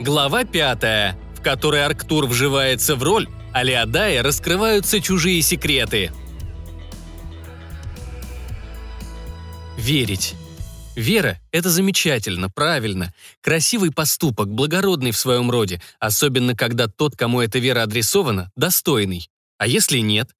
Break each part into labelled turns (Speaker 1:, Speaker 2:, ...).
Speaker 1: Глава пятая, в которой Арктур вживается в роль, а Леодая раскрываются чужие секреты. Верить. Вера – это замечательно, правильно, красивый поступок, благородный в своем роде, особенно когда тот, кому эта вера адресована, достойный. А если нет?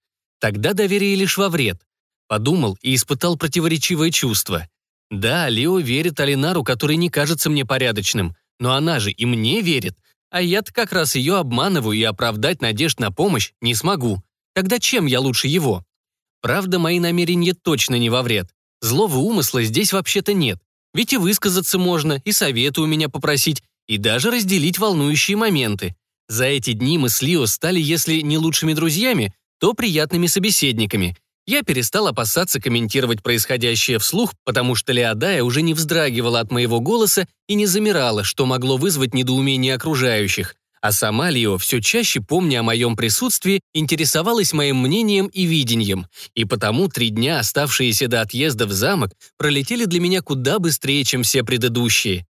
Speaker 1: Тогда доверие лишь во вред. Подумал и испытал противоречивое чувство. Да, Лео верит Алинару, который не кажется мне порядочным, но она же и мне верит, а я-то как раз ее обманываю и оправдать надежд на помощь не смогу. Тогда чем я лучше его? Правда, мои намерения точно не во вред. Злого умысла здесь вообще-то нет. Ведь и высказаться можно, и советы у меня попросить, и даже разделить волнующие моменты. За эти дни мы с Лио стали, если не лучшими друзьями, то приятными собеседниками. Я перестал опасаться комментировать происходящее вслух, потому что Леодая уже не вздрагивала от моего голоса и не замирала, что могло вызвать недоумение окружающих. А сама Лио, все чаще помня о моем присутствии, интересовалась моим мнением и видением, и потому три дня, оставшиеся до отъезда в замок, пролетели для меня куда быстрее, чем все предыдущие.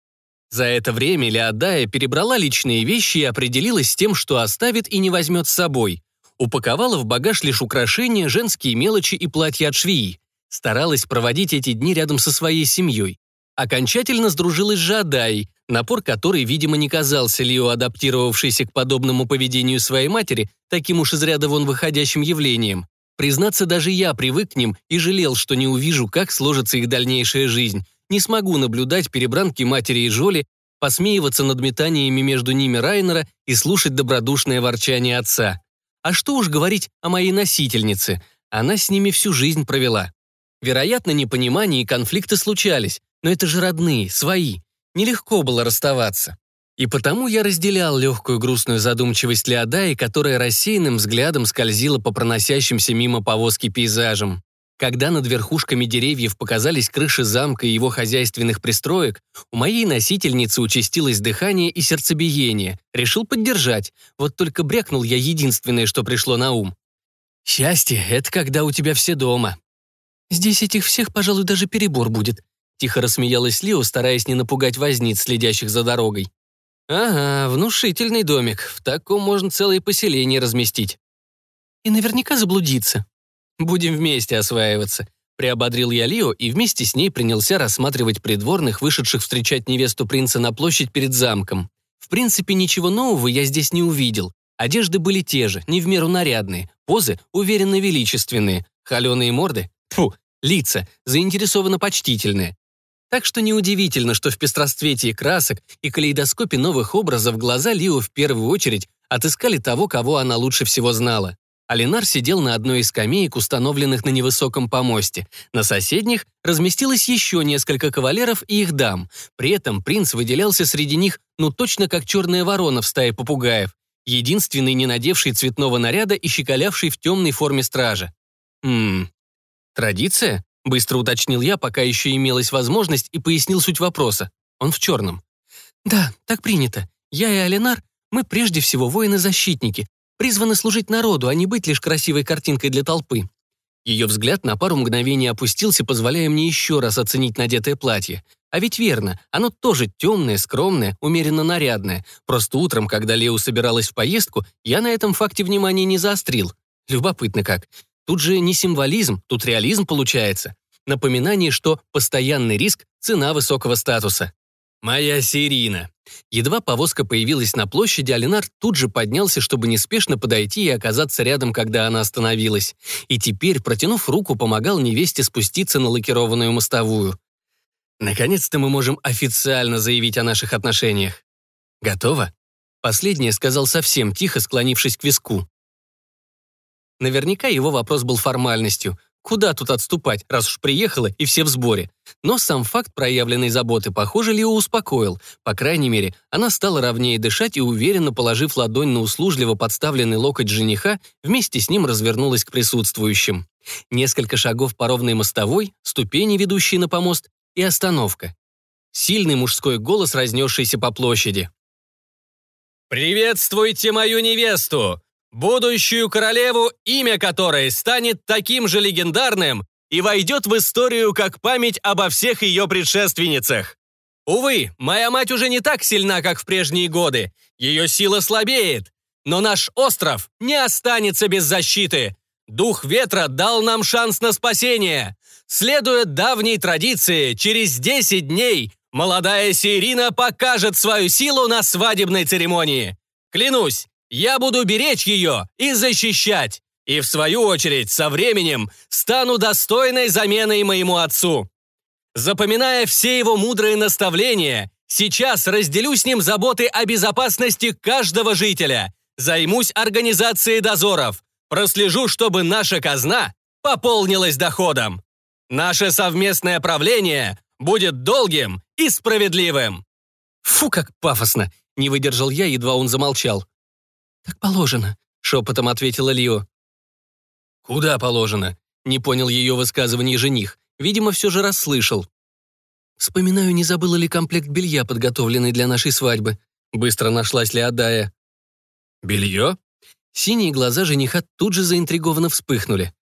Speaker 1: За это время Леодая перебрала личные вещи и определилась с тем, что оставит и не возьмет с собой. Упаковала в багаж лишь украшения, женские мелочи и платья от швеи. Старалась проводить эти дни рядом со своей семьей. Окончательно сдружилась с Жадаей, напор которой, видимо, не казался Лио адаптировавшейся к подобному поведению своей матери, таким уж из ряда вон выходящим явлением. Признаться, даже я привык к ним и жалел, что не увижу, как сложится их дальнейшая жизнь. Не смогу наблюдать перебранки матери и Жоли, посмеиваться над метаниями между ними Райнера и слушать добродушное ворчание отца. А что уж говорить о моей носительнице, она с ними всю жизнь провела. Вероятно, непонимания и конфликты случались, но это же родные, свои. Нелегко было расставаться. И потому я разделял легкую грустную задумчивость Леодаи, которая рассеянным взглядом скользила по проносящимся мимо повозки пейзажам. Когда над верхушками деревьев показались крыши замка и его хозяйственных пристроек, у моей носительницы участилось дыхание и сердцебиение. Решил поддержать, вот только брякнул я единственное, что пришло на ум. «Счастье — это когда у тебя все дома». «Здесь этих всех, пожалуй, даже перебор будет», Тихо рассмеялась Лио, стараясь не напугать возниц, следящих за дорогой. «Ага, внушительный домик. В таком можно целое поселение разместить». «И наверняка заблудиться». «Будем вместе осваиваться», — приободрил я Лио и вместе с ней принялся рассматривать придворных, вышедших встречать невесту принца на площадь перед замком. В принципе, ничего нового я здесь не увидел. Одежды были те же, не в меру нарядные, позы уверенно величественные, холеные морды, фу, лица, заинтересованно почтительные. Так что неудивительно, что в пестросцветии красок и калейдоскопе новых образов глаза Лио в первую очередь отыскали того, кого она лучше всего знала. Алинар сидел на одной из скамеек, установленных на невысоком помосте. На соседних разместилось еще несколько кавалеров и их дам. При этом принц выделялся среди них, ну точно как черная ворона в стае попугаев. Единственный, не надевший цветного наряда и щеколявший в темной форме стража. Ммм, традиция? Быстро уточнил я, пока еще имелась возможность, и пояснил суть вопроса. Он в черном. «Да, так принято. Я и Алинар, мы прежде всего воины-защитники, призваны служить народу, а не быть лишь красивой картинкой для толпы». Ее взгляд на пару мгновений опустился, позволяя мне еще раз оценить надетое платье. А ведь верно, оно тоже темное, скромное, умеренно нарядное. Просто утром, когда Лео собиралась в поездку, я на этом факте внимания не заострил. Любопытно как. Тут же не символизм, тут реализм получается. Напоминание, что постоянный риск – цена высокого статуса. «Моя Сирина!» Едва повозка появилась на площади, Алинар тут же поднялся, чтобы неспешно подойти и оказаться рядом, когда она остановилась. И теперь, протянув руку, помогал невесте спуститься на лакированную мостовую. «Наконец-то мы можем официально заявить о наших отношениях. Готово?» Последнее сказал совсем тихо, склонившись к виску. Наверняка его вопрос был формальностью. Куда тут отступать, раз уж приехала и все в сборе? Но сам факт проявленной заботы, похоже, Лио успокоил. По крайней мере, она стала ровнее дышать и, уверенно положив ладонь на услужливо подставленный локоть жениха, вместе с ним развернулась к присутствующим. Несколько шагов по ровной мостовой, ступени, ведущие на помост, и остановка. Сильный мужской голос, разнесшийся по площади. «Приветствуйте мою невесту! Будущую королеву, имя которой станет таким же легендарным и войдет в историю как память обо всех ее предшественницах. Увы, моя мать уже не так сильна, как в прежние годы. Ее сила слабеет. Но наш остров не останется без защиты. Дух ветра дал нам шанс на спасение. Следуя давней традиции, через 10 дней молодая Сирина покажет свою силу на свадебной церемонии. Клянусь, я буду беречь ее и защищать. И в свою очередь, со временем, стану достойной заменой моему отцу. Запоминая все его мудрые наставления, сейчас разделю с ним заботы о безопасности каждого жителя, займусь организацией дозоров, прослежу, чтобы наша казна пополнилась доходом. Наше совместное правление будет долгим и справедливым. Фу, как пафосно! Не выдержал я, едва он замолчал. «Так положено», — шепотом ответила Лио. «Куда положено?» — не понял ее высказывание жених. Видимо, все же расслышал. «Вспоминаю, не забыла ли комплект белья, подготовленный для нашей свадьбы?» Быстро нашлась ли Адая. «Белье?» Синие глаза жениха тут же заинтригованно вспыхнули.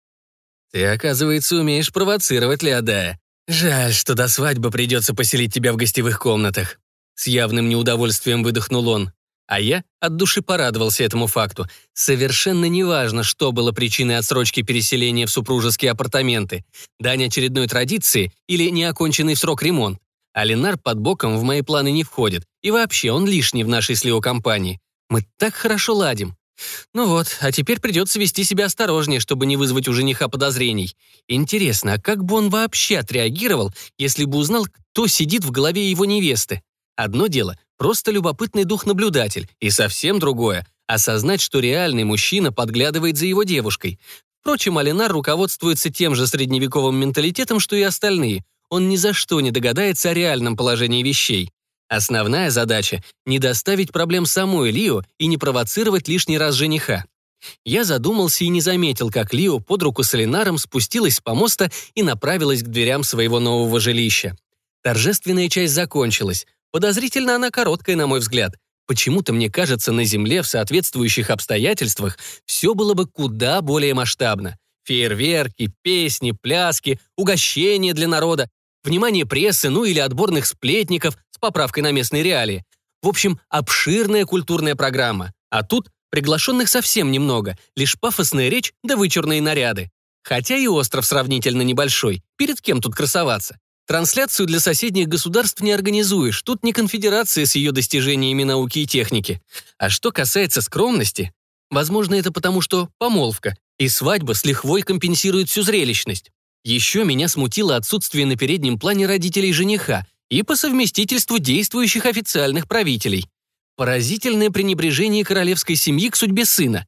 Speaker 1: «Ты, оказывается, умеешь провоцировать, Леодая. Жаль, что до свадьбы придется поселить тебя в гостевых комнатах». С явным неудовольствием выдохнул он. А я от души порадовался этому факту. Совершенно неважно, что было причиной отсрочки переселения в супружеские апартаменты. Дань очередной традиции или неоконченный в срок ремонт. А Ленар под боком в мои планы не входит. И вообще, он лишний в нашей с компании. Мы так хорошо ладим. Ну вот, а теперь придется вести себя осторожнее, чтобы не вызвать у жениха подозрений. Интересно, а как бы он вообще отреагировал, если бы узнал, кто сидит в голове его невесты? Одно дело Просто любопытный дух-наблюдатель, и совсем другое — осознать, что реальный мужчина подглядывает за его девушкой. Впрочем, Алинар руководствуется тем же средневековым менталитетом, что и остальные. Он ни за что не догадается о реальном положении вещей. Основная задача — не доставить проблем самой Лио и не провоцировать лишний раз жениха. Я задумался и не заметил, как Лио под руку с Алинаром спустилась с помоста и направилась к дверям своего нового жилища. Торжественная часть закончилась. Подозрительно она короткая, на мой взгляд. Почему-то мне кажется, на Земле в соответствующих обстоятельствах все было бы куда более масштабно. Фейерверки, песни, пляски, угощения для народа, внимание прессы, ну или отборных сплетников с поправкой на местные реалии. В общем, обширная культурная программа. А тут приглашенных совсем немного, лишь пафосная речь да вычурные наряды. Хотя и остров сравнительно небольшой, перед кем тут красоваться? Трансляцию для соседних государств не организуешь, тут не конфедерация с ее достижениями науки и техники. А что касается скромности, возможно, это потому, что помолвка, и свадьба с лихвой компенсирует всю зрелищность. Еще меня смутило отсутствие на переднем плане родителей жениха и по совместительству действующих официальных правителей. Поразительное пренебрежение королевской семьи к судьбе сына.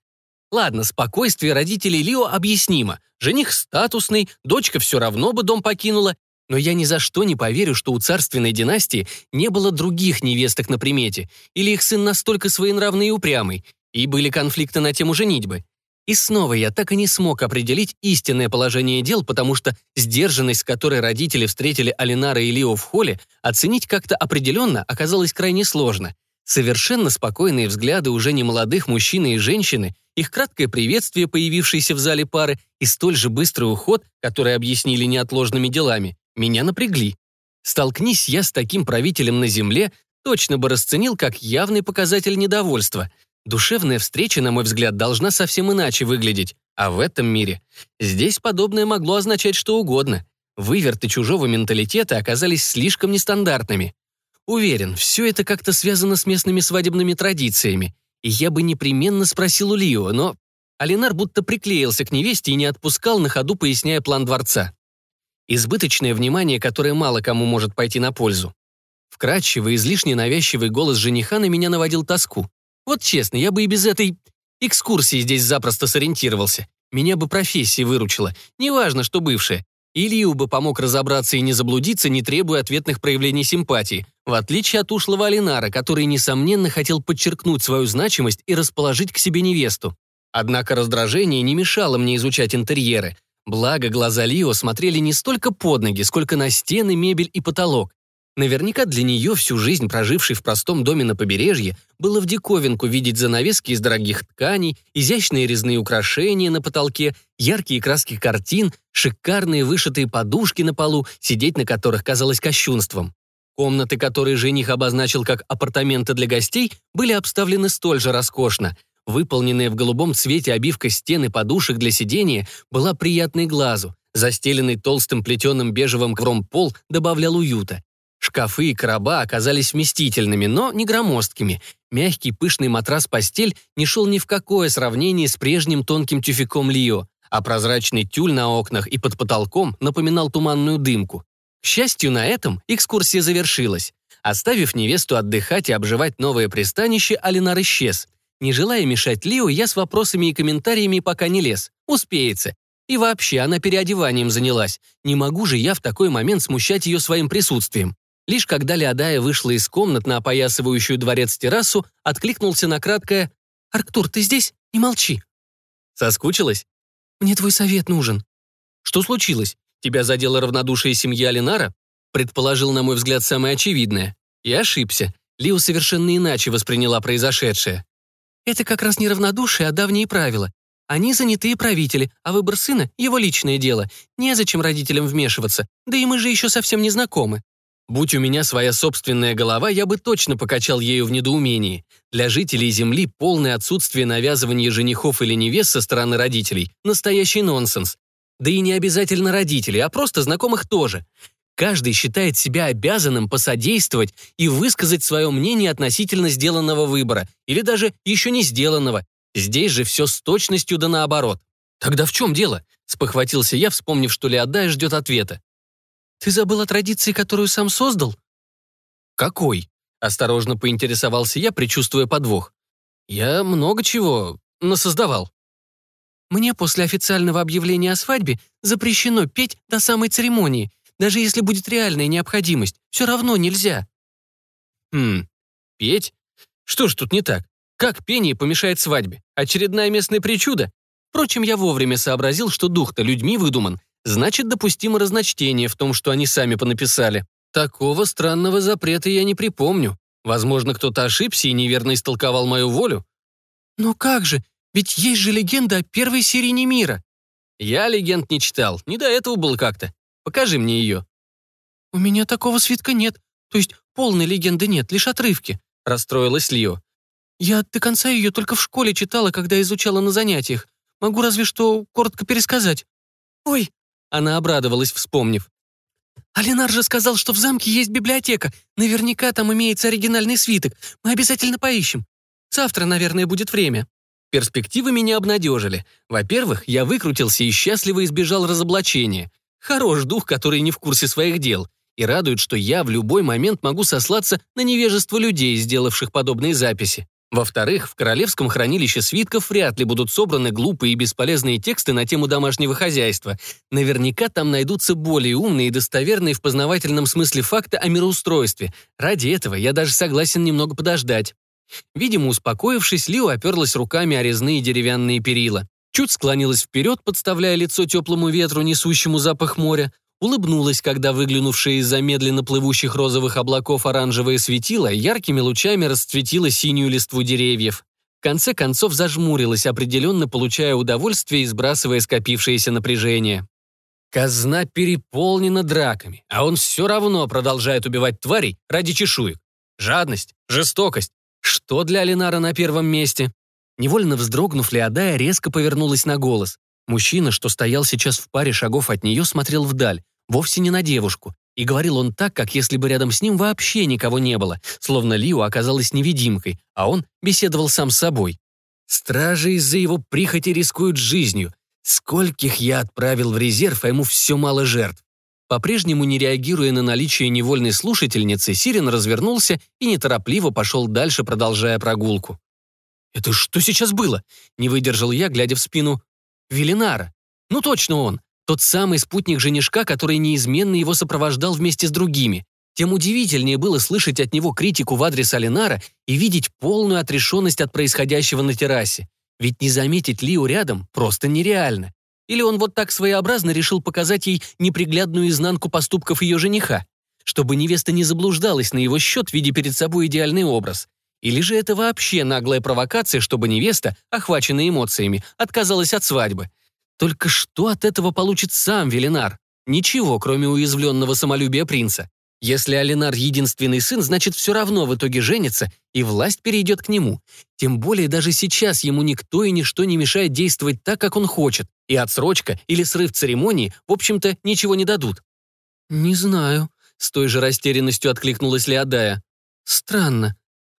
Speaker 1: Ладно, спокойствие родителей Лио объяснимо. Жених статусный, дочка все равно бы дом покинула, но я ни за что не поверю, что у царственной династии не было других невесток на примете, или их сын настолько своенравный и упрямый, и были конфликты на тему женитьбы. И снова я так и не смог определить истинное положение дел, потому что сдержанность, с которой родители встретили Алинара и Лио в холле, оценить как-то определенно оказалось крайне сложно. Совершенно спокойные взгляды уже не молодых мужчины и женщины, их краткое приветствие, появившееся в зале пары, и столь же быстрый уход, который объяснили неотложными делами, меня напрягли. Столкнись я с таким правителем на земле, точно бы расценил как явный показатель недовольства. Душевная встреча, на мой взгляд, должна совсем иначе выглядеть. А в этом мире здесь подобное могло означать что угодно. Выверты чужого менталитета оказались слишком нестандартными. Уверен, все это как-то связано с местными свадебными традициями. И я бы непременно спросил у Лио, но Алинар будто приклеился к невесте и не отпускал на ходу, поясняя план дворца. Избыточное внимание, которое мало кому может пойти на пользу. Вкрадчивый, излишне навязчивый голос жениха на меня наводил тоску. Вот честно, я бы и без этой экскурсии здесь запросто сориентировался. Меня бы профессия выручила, неважно, что бывшая. Илью бы помог разобраться и не заблудиться, не требуя ответных проявлений симпатии, в отличие от ушлого Алинара, который, несомненно, хотел подчеркнуть свою значимость и расположить к себе невесту. Однако раздражение не мешало мне изучать интерьеры, Благо, глаза Лио смотрели не столько под ноги, сколько на стены, мебель и потолок. Наверняка для нее, всю жизнь прожившей в простом доме на побережье, было в диковинку видеть занавески из дорогих тканей, изящные резные украшения на потолке, яркие краски картин, шикарные вышитые подушки на полу, сидеть на которых казалось кощунством. Комнаты, которые жених обозначил как апартаменты для гостей, были обставлены столь же роскошно. Выполненная в голубом цвете обивка стен и подушек для сидения была приятной глазу. Застеленный толстым плетеным бежевым ковром пол добавлял уюта. Шкафы и короба оказались вместительными, но не громоздкими. Мягкий пышный матрас-постель не шел ни в какое сравнение с прежним тонким тюфяком Лио, а прозрачный тюль на окнах и под потолком напоминал туманную дымку. К счастью, на этом экскурсия завершилась. Оставив невесту отдыхать и обживать новое пристанище, Алинар исчез. Не желая мешать Лио, я с вопросами и комментариями пока не лез. Успеется. И вообще, она переодеванием занялась. Не могу же я в такой момент смущать ее своим присутствием. Лишь когда Леодая вышла из комнат на опоясывающую дворец террасу, откликнулся на краткое «Арктур, ты здесь? Не молчи». «Соскучилась?» «Мне твой совет нужен». «Что случилось? Тебя задела равнодушие семьи Алинара?» Предположил, на мой взгляд, самое очевидное. И ошибся. Лио совершенно иначе восприняла произошедшее. «Это как раз не равнодушие, а давние правила. Они занятые правители, а выбор сына — его личное дело. Незачем родителям вмешиваться, да и мы же еще совсем не знакомы. Будь у меня своя собственная голова, я бы точно покачал ею в недоумении. Для жителей Земли полное отсутствие навязывания женихов или невест со стороны родителей – настоящий нонсенс. Да и не обязательно родителей, а просто знакомых тоже. Каждый считает себя обязанным посодействовать и высказать свое мнение относительно сделанного выбора, или даже еще не сделанного. Здесь же все с точностью да наоборот. Тогда в чем дело? Спохватился я, вспомнив, что Леодая ждет ответа. Ты забыл о традиции, которую сам создал?» «Какой?» — осторожно поинтересовался я, предчувствуя подвох. «Я много чего насоздавал». «Мне после официального объявления о свадьбе запрещено петь до самой церемонии, даже если будет реальная необходимость. Все равно нельзя». «Хм, петь? Что ж тут не так? Как пение помешает свадьбе? Очередная местная причуда? Впрочем, я вовремя сообразил, что дух-то людьми выдуман, Значит, допустимо разночтение в том, что они сами понаписали. Такого странного запрета я не припомню. Возможно, кто-то ошибся и неверно истолковал мою волю. Но как же? Ведь есть же легенда о первой серии мира. Я легенд не читал, не до этого было как-то. Покажи мне ее. У меня такого свитка нет. То есть полной легенды нет, лишь отрывки. Расстроилась Лио. Я до конца ее только в школе читала, когда изучала на занятиях. Могу разве что коротко пересказать. Ой, она обрадовалась, вспомнив. «Алинар же сказал, что в замке есть библиотека. Наверняка там имеется оригинальный свиток. Мы обязательно поищем. Завтра, наверное, будет время». Перспективы меня обнадежили. Во-первых, я выкрутился и счастливо избежал разоблачения. Хорош дух, который не в курсе своих дел. И радует, что я в любой момент могу сослаться на невежество людей, сделавших подобные записи. Во-вторых, в Королевском хранилище свитков вряд ли будут собраны глупые и бесполезные тексты на тему домашнего хозяйства. Наверняка там найдутся более умные и достоверные в познавательном смысле факты о мироустройстве. Ради этого я даже согласен немного подождать. Видимо, успокоившись, Лио оперлась руками о резные деревянные перила. Чуть склонилась вперед, подставляя лицо теплому ветру, несущему запах моря, улыбнулась, когда выглянувшая из-за медленно плывущих розовых облаков оранжевое светило яркими лучами расцветило синюю листву деревьев. В конце концов зажмурилась, определенно получая удовольствие и сбрасывая скопившееся напряжение. Казна переполнена драками, а он все равно продолжает убивать тварей ради чешуек. Жадность, жестокость. Что для Алинара на первом месте? Невольно вздрогнув, Леодая резко повернулась на голос. Мужчина, что стоял сейчас в паре шагов от нее, смотрел вдаль, вовсе не на девушку. И говорил он так, как если бы рядом с ним вообще никого не было, словно Лио оказалась невидимкой, а он беседовал сам с собой. «Стражи из-за его прихоти рискуют жизнью. Скольких я отправил в резерв, а ему все мало жертв». По-прежнему не реагируя на наличие невольной слушательницы, Сирен развернулся и неторопливо пошел дальше, продолжая прогулку. «Это что сейчас было?» — не выдержал я, глядя в спину Велинара. Ну точно он. Тот самый спутник женишка, который неизменно его сопровождал вместе с другими. Тем удивительнее было слышать от него критику в адрес Алинара и видеть полную отрешенность от происходящего на террасе. Ведь не заметить Лиу рядом просто нереально. Или он вот так своеобразно решил показать ей неприглядную изнанку поступков ее жениха, чтобы невеста не заблуждалась на его счет, видя перед собой идеальный образ. Или же это вообще наглая провокация, чтобы невеста, охваченная эмоциями, отказалась от свадьбы? Только что от этого получит сам Велинар? Ничего, кроме уязвленного самолюбия принца. Если Алинар единственный сын, значит, все равно в итоге женится, и власть перейдет к нему. Тем более даже сейчас ему никто и ничто не мешает действовать так, как он хочет, и отсрочка или срыв церемонии, в общем-то, ничего не дадут. «Не знаю», — с той же растерянностью откликнулась Леодая. «Странно».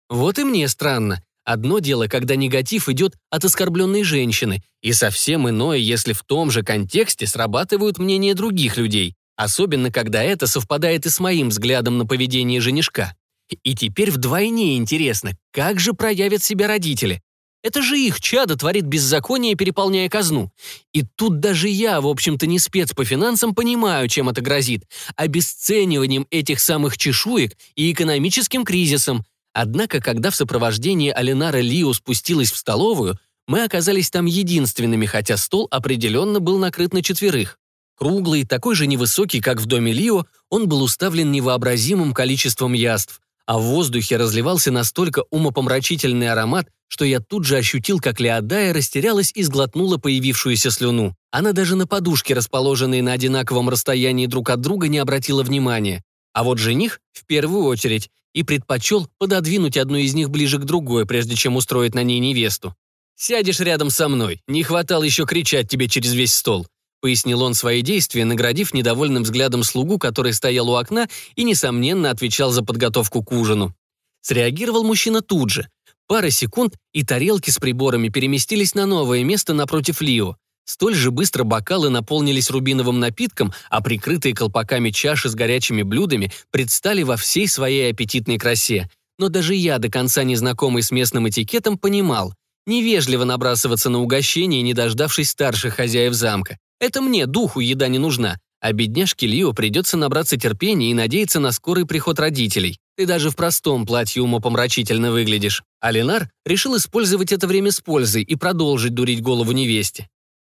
Speaker 1: «Вот и мне странно. Одно дело, когда негатив идет от оскорбленной женщины, и совсем иное, если в том же контексте срабатывают мнения других людей особенно когда это совпадает и с моим взглядом на поведение женишка. И теперь вдвойне интересно, как же проявят себя родители. Это же их чадо творит беззаконие, переполняя казну. И тут даже я, в общем-то, не спец по финансам, понимаю, чем это грозит. Обесцениванием этих самых чешуек и экономическим кризисом. Однако, когда в сопровождении Алинара Лио спустилась в столовую, мы оказались там единственными, хотя стол определенно был накрыт на четверых. Круглый, такой же невысокий, как в доме Лио, он был уставлен невообразимым количеством яств, а в воздухе разливался настолько умопомрачительный аромат, что я тут же ощутил, как Леодая растерялась и сглотнула появившуюся слюну. Она даже на подушке, расположенные на одинаковом расстоянии друг от друга, не обратила внимания. А вот жених, в первую очередь, и предпочел пододвинуть одну из них ближе к другой, прежде чем устроить на ней невесту. «Сядешь рядом со мной, не хватало еще кричать тебе через весь стол», пояснил он свои действия, наградив недовольным взглядом слугу, который стоял у окна и, несомненно, отвечал за подготовку к ужину. Среагировал мужчина тут же. Пара секунд, и тарелки с приборами переместились на новое место напротив Лио. Столь же быстро бокалы наполнились рубиновым напитком, а прикрытые колпаками чаши с горячими блюдами предстали во всей своей аппетитной красе. Но даже я, до конца незнакомый с местным этикетом, понимал, невежливо набрасываться на угощение, не дождавшись старших хозяев замка. Это мне, духу, еда не нужна, а бедняжке Лио придется набраться терпения и надеяться на скорый приход родителей. Ты даже в простом платье умопомрачительно выглядишь. А Ленар решил использовать это время с пользой и продолжить дурить голову невесте.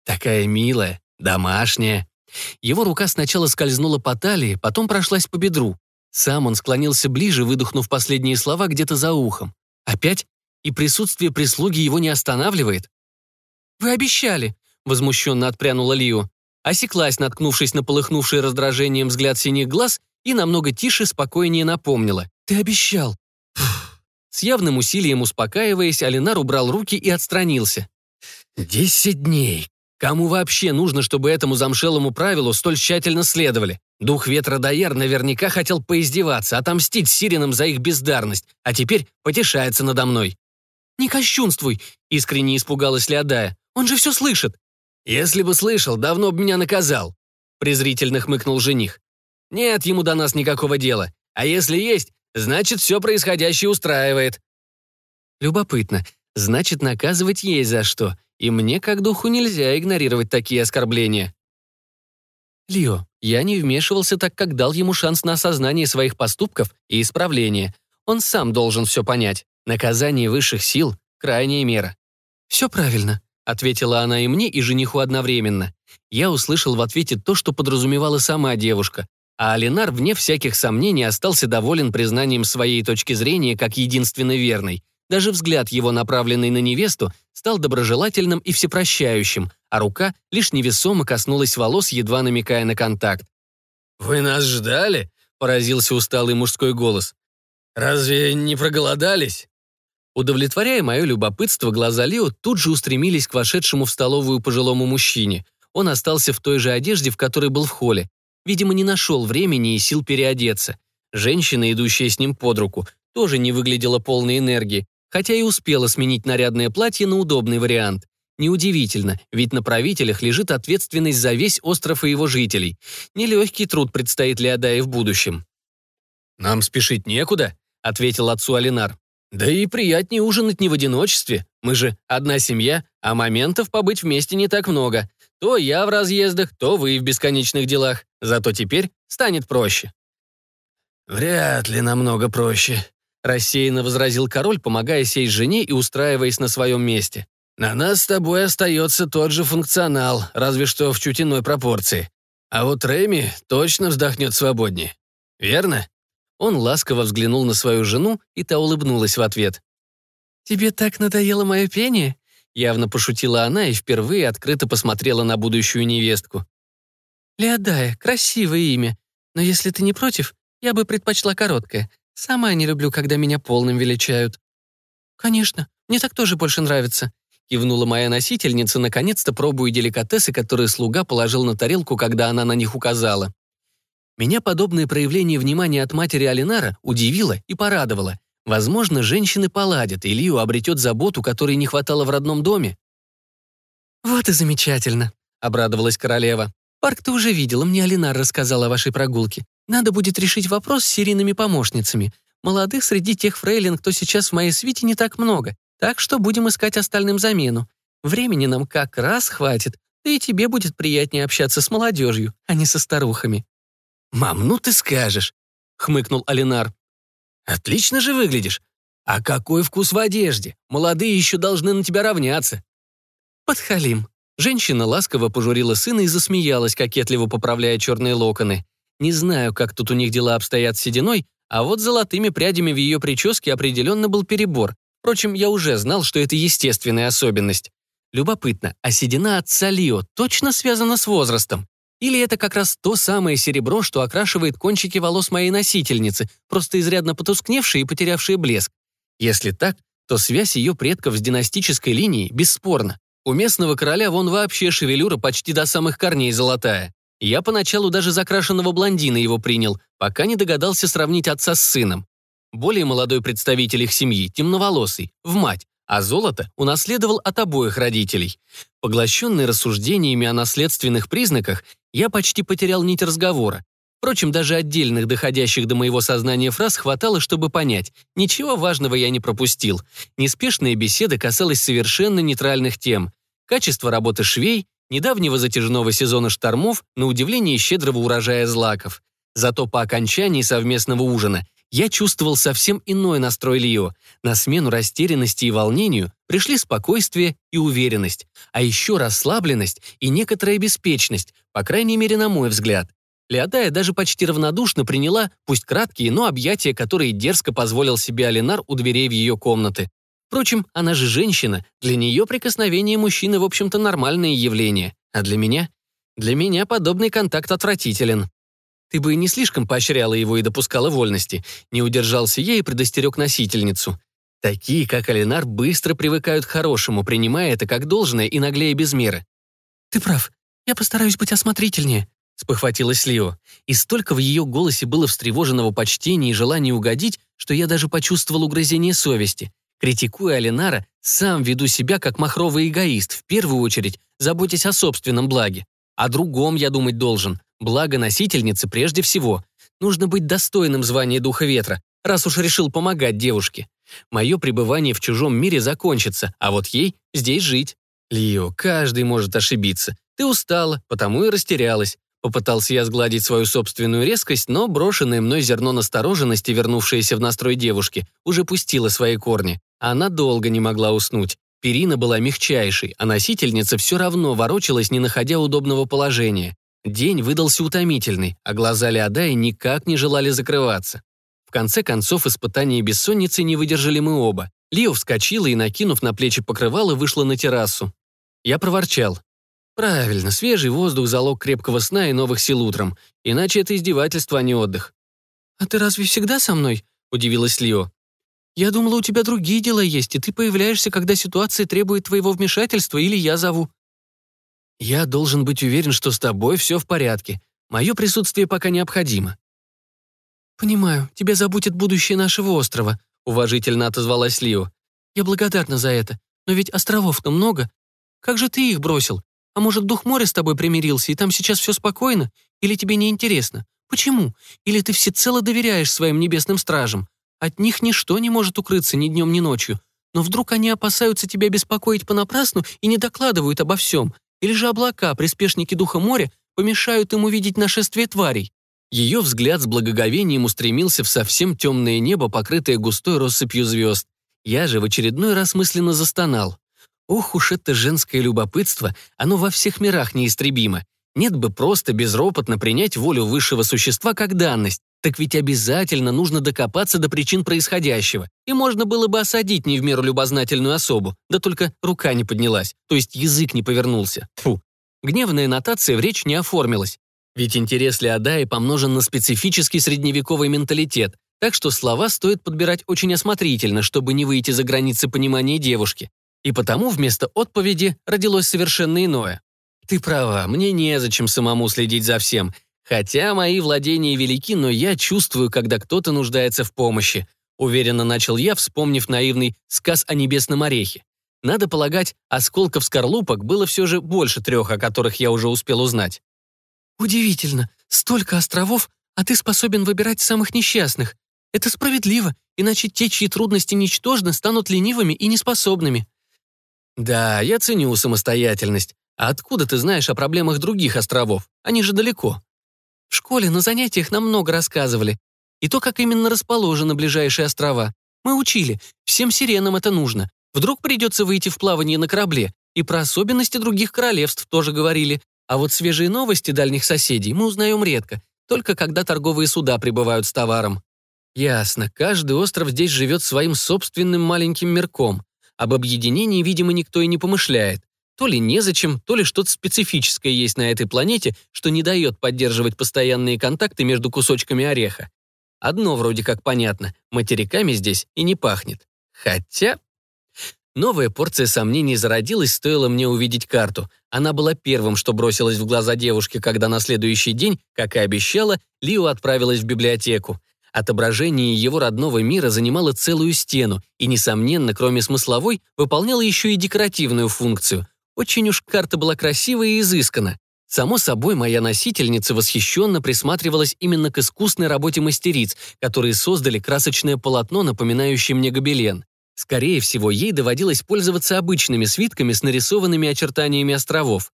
Speaker 1: Такая милая, домашняя. Его рука сначала скользнула по талии, потом прошлась по бедру. Сам он склонился ближе, выдохнув последние слова где-то за ухом. Опять? И присутствие прислуги его не останавливает? «Вы обещали», возмущенно отпрянула Лио. Осеклась, наткнувшись на полыхнувший раздражением взгляд синих глаз, и намного тише, спокойнее напомнила. «Ты обещал». С явным усилием успокаиваясь, Алинар убрал руки и отстранился. «Десять дней. Кому вообще нужно, чтобы этому замшелому правилу столь тщательно следовали? Дух ветра Даяр наверняка хотел поиздеваться, отомстить сиренам за их бездарность, а теперь потешается надо мной». «Не кощунствуй!» — искренне испугалась Леодая. «Он же все слышит!» «Если бы слышал, давно бы меня наказал», — презрительно хмыкнул жених. «Нет ему до нас никакого дела. А если есть, значит, все происходящее устраивает». Любопытно. Значит, наказывать есть за что. И мне, как духу, нельзя игнорировать такие оскорбления. Лио, я не вмешивался, так как дал ему шанс на осознание своих поступков и исправление. Он сам должен все понять. Наказание высших сил — крайняя мера. Все правильно. Ответила она и мне, и жениху одновременно. Я услышал в ответе то, что подразумевала сама девушка, а Алинар, вне всяких сомнений, остался доволен признанием своей точки зрения как единственно верной. Даже взгляд его, направленный на невесту, стал доброжелательным и всепрощающим, а рука лишь невесомо коснулась волос, едва намекая на контакт. «Вы нас ждали?» — поразился усталый мужской голос. «Разве не проголодались?» Удовлетворяя мое любопытство, глаза Лео тут же устремились к вошедшему в столовую пожилому мужчине. Он остался в той же одежде, в которой был в холле. Видимо, не нашел времени и сил переодеться. Женщина, идущая с ним под руку, тоже не выглядела полной энергии, хотя и успела сменить нарядное платье на удобный вариант. Неудивительно, ведь на правителях лежит ответственность за весь остров и его жителей. Нелегкий труд предстоит Леодае в будущем. «Нам спешить некуда», — ответил отцу Алинар. Да и приятнее ужинать не в одиночестве. Мы же одна семья, а моментов побыть вместе не так много. То я в разъездах, то вы в бесконечных делах. Зато теперь станет проще». «Вряд ли намного проще», — рассеянно возразил король, помогая сесть жене и устраиваясь на своем месте. «На нас с тобой остается тот же функционал, разве что в чуть иной пропорции. А вот Рэми точно вздохнет свободнее. Верно?» Он ласково взглянул на свою жену, и та улыбнулась в ответ. «Тебе так надоело мое пение?» Явно пошутила она и впервые открыто посмотрела на будущую невестку. «Леодая, красивое имя, но если ты не против, Я бы предпочла короткое. Сама не люблю, когда меня полным величают». «Конечно, мне так тоже больше нравится», — кивнула моя носительница, наконец-то пробуя деликатесы, которые слуга положил на тарелку, когда она на них указала. Меня подобное проявление внимания от матери Алинара удивило и порадовало. Возможно, женщины поладят, и Лию обретет заботу, которой не хватало в родном доме. «Вот и замечательно», — обрадовалась королева. «Парк ты уже видела, мне Алинар рассказал о вашей прогулке. Надо будет решить вопрос с серийными помощницами. Молодых среди тех фрейлин, кто сейчас в моей свите, не так много, так что будем искать остальным замену. Времени нам как раз хватит, да и тебе будет приятнее общаться с молодежью, а не со старухами».
Speaker 2: «Мам, ну ты скажешь», — хмыкнул Алинар. «Отлично же выглядишь. А какой вкус в одежде? Молодые еще должны на тебя равняться».
Speaker 1: «Подхалим». Женщина ласково пожурила сына и засмеялась, кокетливо поправляя черные локоны. Не знаю, как тут у них дела обстоят с сединой, а вот золотыми прядями в ее прическе определенно был перебор. Впрочем, я уже знал, что это естественная особенность. Любопытно, а седина отца Лио точно связана с возрастом? Или это как раз то самое серебро, что окрашивает кончики волос моей носительницы, просто изрядно потускневшие и потерявшие блеск? Если так, то связь ее предков с династической линией бесспорна. У местного короля вон вообще шевелюра почти до самых корней золотая. Я поначалу даже закрашенного блондина его принял, пока не догадался сравнить отца с сыном. Более молодой представитель их семьи, темноволосый, в мать, а золото унаследовал от обоих родителей. Поглощенный рассуждениями о наследственных признаках, я почти потерял нить разговора. Впрочем, даже отдельных доходящих до моего сознания фраз хватало, чтобы понять, ничего важного я не пропустил. Неспешная беседа касалась совершенно нейтральных тем. Качество работы швей, недавнего затяжного сезона штормов, на удивление щедрого урожая злаков. Зато по окончании совместного ужина я чувствовал совсем иной настрой Лио. На смену растерянности и волнению пришли спокойствие и уверенность, а еще расслабленность и некоторая беспечность, по крайней мере, на мой взгляд. Леодая даже почти равнодушно приняла, пусть краткие, но объятия, которые дерзко позволил себе Алинар у дверей в ее комнаты. Впрочем, она же женщина, для нее прикосновение мужчины, в общем-то, нормальное явление. А для меня? Для меня подобный контакт отвратителен. Ты бы и не слишком поощряла его и допускала вольности. Не удержался я и предостерег носительницу. Такие, как Алинар, быстро привыкают к хорошему, принимая это как должное и наглея без меры. «Ты прав. Я постараюсь быть осмотрительнее», — спохватилась Лио. И столько в ее голосе было встревоженного почтения и желания угодить, что я даже почувствовал угрызение совести. Критикуя Алинара, сам веду себя как махровый эгоист, в первую очередь заботясь о собственном благе. О другом я думать должен, Благо носительницы прежде всего. Нужно быть достойным звания Духа Ветра, раз уж решил помогать девушке. Мое пребывание в чужом мире закончится, а вот ей здесь жить. Лио, каждый может ошибиться. Ты устала, потому и растерялась. Попытался я сгладить свою собственную резкость, но брошенное мной зерно настороженности, вернувшееся в настрой девушки, уже пустило свои корни. Она долго не могла уснуть. Перина была мягчайшей, а носительница все равно ворочалась, не находя удобного положения. День выдался утомительный, а глаза Леодая никак не желали закрываться. В конце концов, испытания бессонницы не выдержали мы оба. Лио вскочила и, накинув на плечи покрывало, вышла на террасу. Я проворчал. «Правильно, свежий воздух – залог крепкого сна и новых сил утром. Иначе это издевательство, а не отдых». «А ты разве всегда со мной?» – удивилась Лио. «Я думала, у тебя другие дела есть, и ты появляешься, когда ситуация требует твоего вмешательства, или я зову». Я должен быть уверен, что с тобой все в порядке. Мое присутствие пока необходимо». «Понимаю, тебя заботит будущее нашего острова», — уважительно отозвалась Лио. «Я благодарна за это. Но ведь островов-то много. Как же ты их бросил? А может, дух моря с тобой примирился, и там сейчас все спокойно? Или тебе не интересно? Почему? Или ты всецело доверяешь своим небесным стражам? От них ничто не может укрыться ни днем, ни ночью. Но вдруг они опасаются тебя беспокоить понапрасну и не докладывают обо всем, или же облака, приспешники духа моря, помешают им увидеть нашествие тварей? Ее взгляд с благоговением устремился в совсем темное небо, покрытое густой россыпью звезд. Я же в очередной раз мысленно застонал. Ох уж это женское любопытство, оно во всех мирах неистребимо. Нет бы просто безропотно принять волю высшего существа как данность, так ведь обязательно нужно докопаться до причин происходящего. И можно было бы осадить не в меру любознательную особу, да только рука не поднялась, то есть язык не повернулся. Фу. Гневная нотация в речь не оформилась. Ведь интерес Леодаи помножен на специфический средневековый менталитет, так что слова стоит подбирать очень осмотрительно, чтобы не выйти за границы понимания девушки. И потому вместо отповеди родилось совершенно иное. «Ты права, мне незачем самому следить за всем. Хотя мои владения велики, но я чувствую, когда кто-то нуждается в помощи», уверенно начал я, вспомнив наивный сказ о небесном орехе. Надо полагать, осколков скорлупок было все же больше трех, о которых я уже успел узнать.
Speaker 2: «Удивительно, столько островов, а ты способен выбирать самых несчастных. Это справедливо, иначе те, чьи трудности ничтожны, станут ленивыми и неспособными».
Speaker 1: «Да, я ценю самостоятельность. А откуда ты знаешь о проблемах других островов? Они же далеко».
Speaker 2: В школе на занятиях нам много рассказывали. И то, как именно расположены ближайшие острова. Мы учили, всем сиренам это нужно. Вдруг придется выйти в плавание на корабле. И про особенности других королевств тоже говорили. А вот свежие новости дальних соседей мы узнаем редко, только когда торговые суда прибывают с товаром. Ясно, каждый остров здесь живет своим собственным маленьким мирком. Об объединении, видимо, никто и не помышляет. То ли незачем, то ли что-то специфическое есть на этой планете, что не дает поддерживать постоянные контакты между кусочками ореха. Одно вроде как понятно, материками здесь и не пахнет. Хотя... Новая порция сомнений зародилась, стоило мне увидеть карту. Она была первым, что бросилось в глаза девушки, когда на следующий день, как и обещала, Лио отправилась в библиотеку. Отображение его родного мира занимало целую стену и, несомненно, кроме смысловой, выполняло еще и декоративную функцию. Очень уж карта была красивая и изыскана. Само собой, моя носительница восхищенно присматривалась именно к искусной работе мастериц, которые создали красочное полотно, напоминающее мне гобелен. Скорее всего, ей доводилось пользоваться обычными свитками с нарисованными очертаниями островов.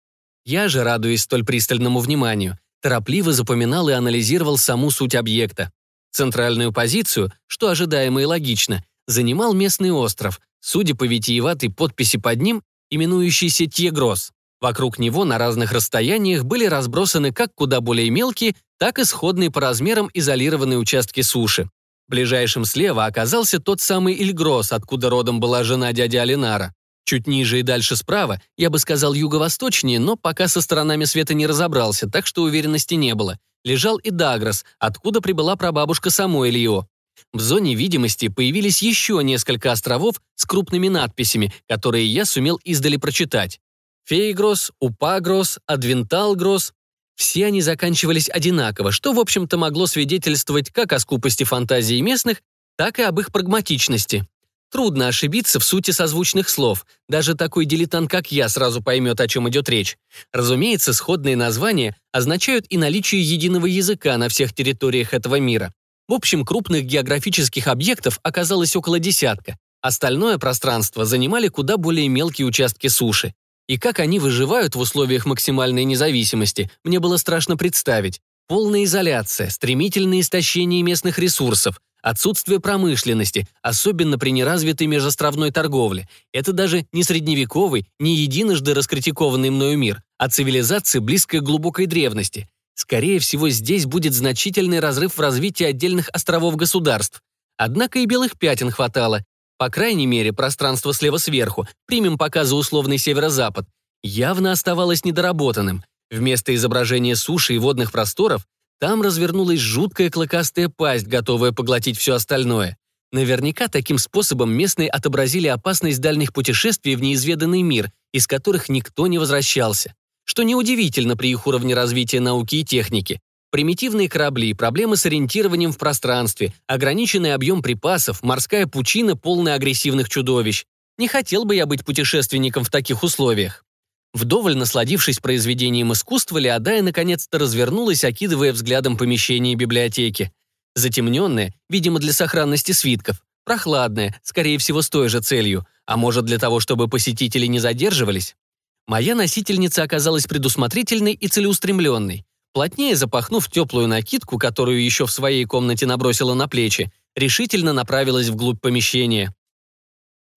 Speaker 2: Я же, радуясь столь пристальному вниманию, торопливо запоминал и анализировал саму суть объекта. Центральную позицию, что ожидаемо и логично, занимал местный остров. Судя по витиеватой подписи под ним, именующийся Тьегрос. Вокруг него на разных расстояниях были разбросаны как куда более мелкие, так и сходные по размерам изолированные участки суши. Ближайшим слева оказался тот самый Ильгрос, откуда родом была жена дяди Алинара. Чуть ниже и дальше справа, я бы сказал юго-восточнее, но пока со сторонами света не разобрался, так что уверенности не было. Лежал и Дагрос, откуда прибыла прабабушка самой Ильо. В зоне видимости появились еще несколько островов с крупными надписями, которые я сумел издали прочитать. Фейгрос, Упагрос, Адвенталгрос. Все они заканчивались одинаково, что, в общем-то, могло свидетельствовать как о скупости фантазии местных, так и об их прагматичности. Трудно ошибиться в сути созвучных слов. Даже такой дилетант, как я, сразу поймет, о чем идет речь. Разумеется, сходные названия означают и наличие единого языка на всех территориях этого мира. В общем, крупных географических объектов оказалось около десятка. Остальное пространство занимали куда более мелкие участки суши. И как они выживают в условиях максимальной независимости, мне было страшно представить. Полная изоляция, стремительное истощение местных ресурсов, отсутствие промышленности, особенно при неразвитой межостровной торговле. Это даже не средневековый, не единожды раскритикованный мною мир, а цивилизация, близкая к глубокой древности. Скорее всего, здесь будет значительный разрыв в развитии отдельных островов государств. Однако и белых пятен хватало. По крайней мере, пространство слева сверху, примем пока за условный северо-запад, явно оставалось недоработанным. Вместо изображения суши и водных просторов там развернулась жуткая клыкастая пасть, готовая поглотить все остальное. Наверняка таким способом местные отобразили опасность дальних путешествий в неизведанный мир, из которых никто не возвращался что неудивительно при их уровне развития науки и техники. Примитивные корабли, проблемы с ориентированием в пространстве, ограниченный объем припасов, морская пучина, полная агрессивных чудовищ. Не хотел бы я быть путешественником в таких условиях. Вдоволь насладившись произведением искусства, Леодая наконец-то развернулась, окидывая взглядом помещение библиотеки. Затемненное, видимо, для сохранности свитков. Прохладное, скорее всего, с той же целью. А может, для того, чтобы посетители не задерживались? Моя носительница оказалась предусмотрительной и целеустремленной. Плотнее запахнув теплую накидку, которую еще в своей комнате набросила на плечи, решительно направилась вглубь помещения.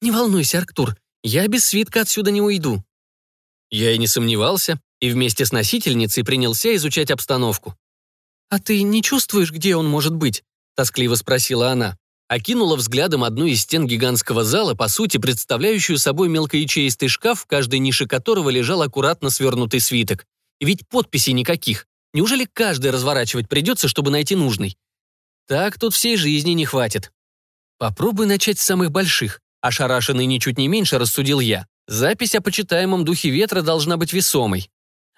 Speaker 2: «Не волнуйся, Арктур, я без свитка отсюда не уйду». Я и не сомневался, и вместе с носительницей принялся изучать обстановку. «А ты не чувствуешь, где он может быть?» — тоскливо спросила она окинула взглядом одну из стен гигантского зала, по сути представляющую собой мелкоячеистый шкаф, в каждой нише которого лежал аккуратно свернутый свиток. Ведь подписей никаких. Неужели каждый разворачивать придется, чтобы найти нужный? Так тут всей жизни не хватит. Попробуй начать с самых больших. Ошарашенный ничуть не меньше, рассудил я. Запись о почитаемом духе ветра должна быть весомой.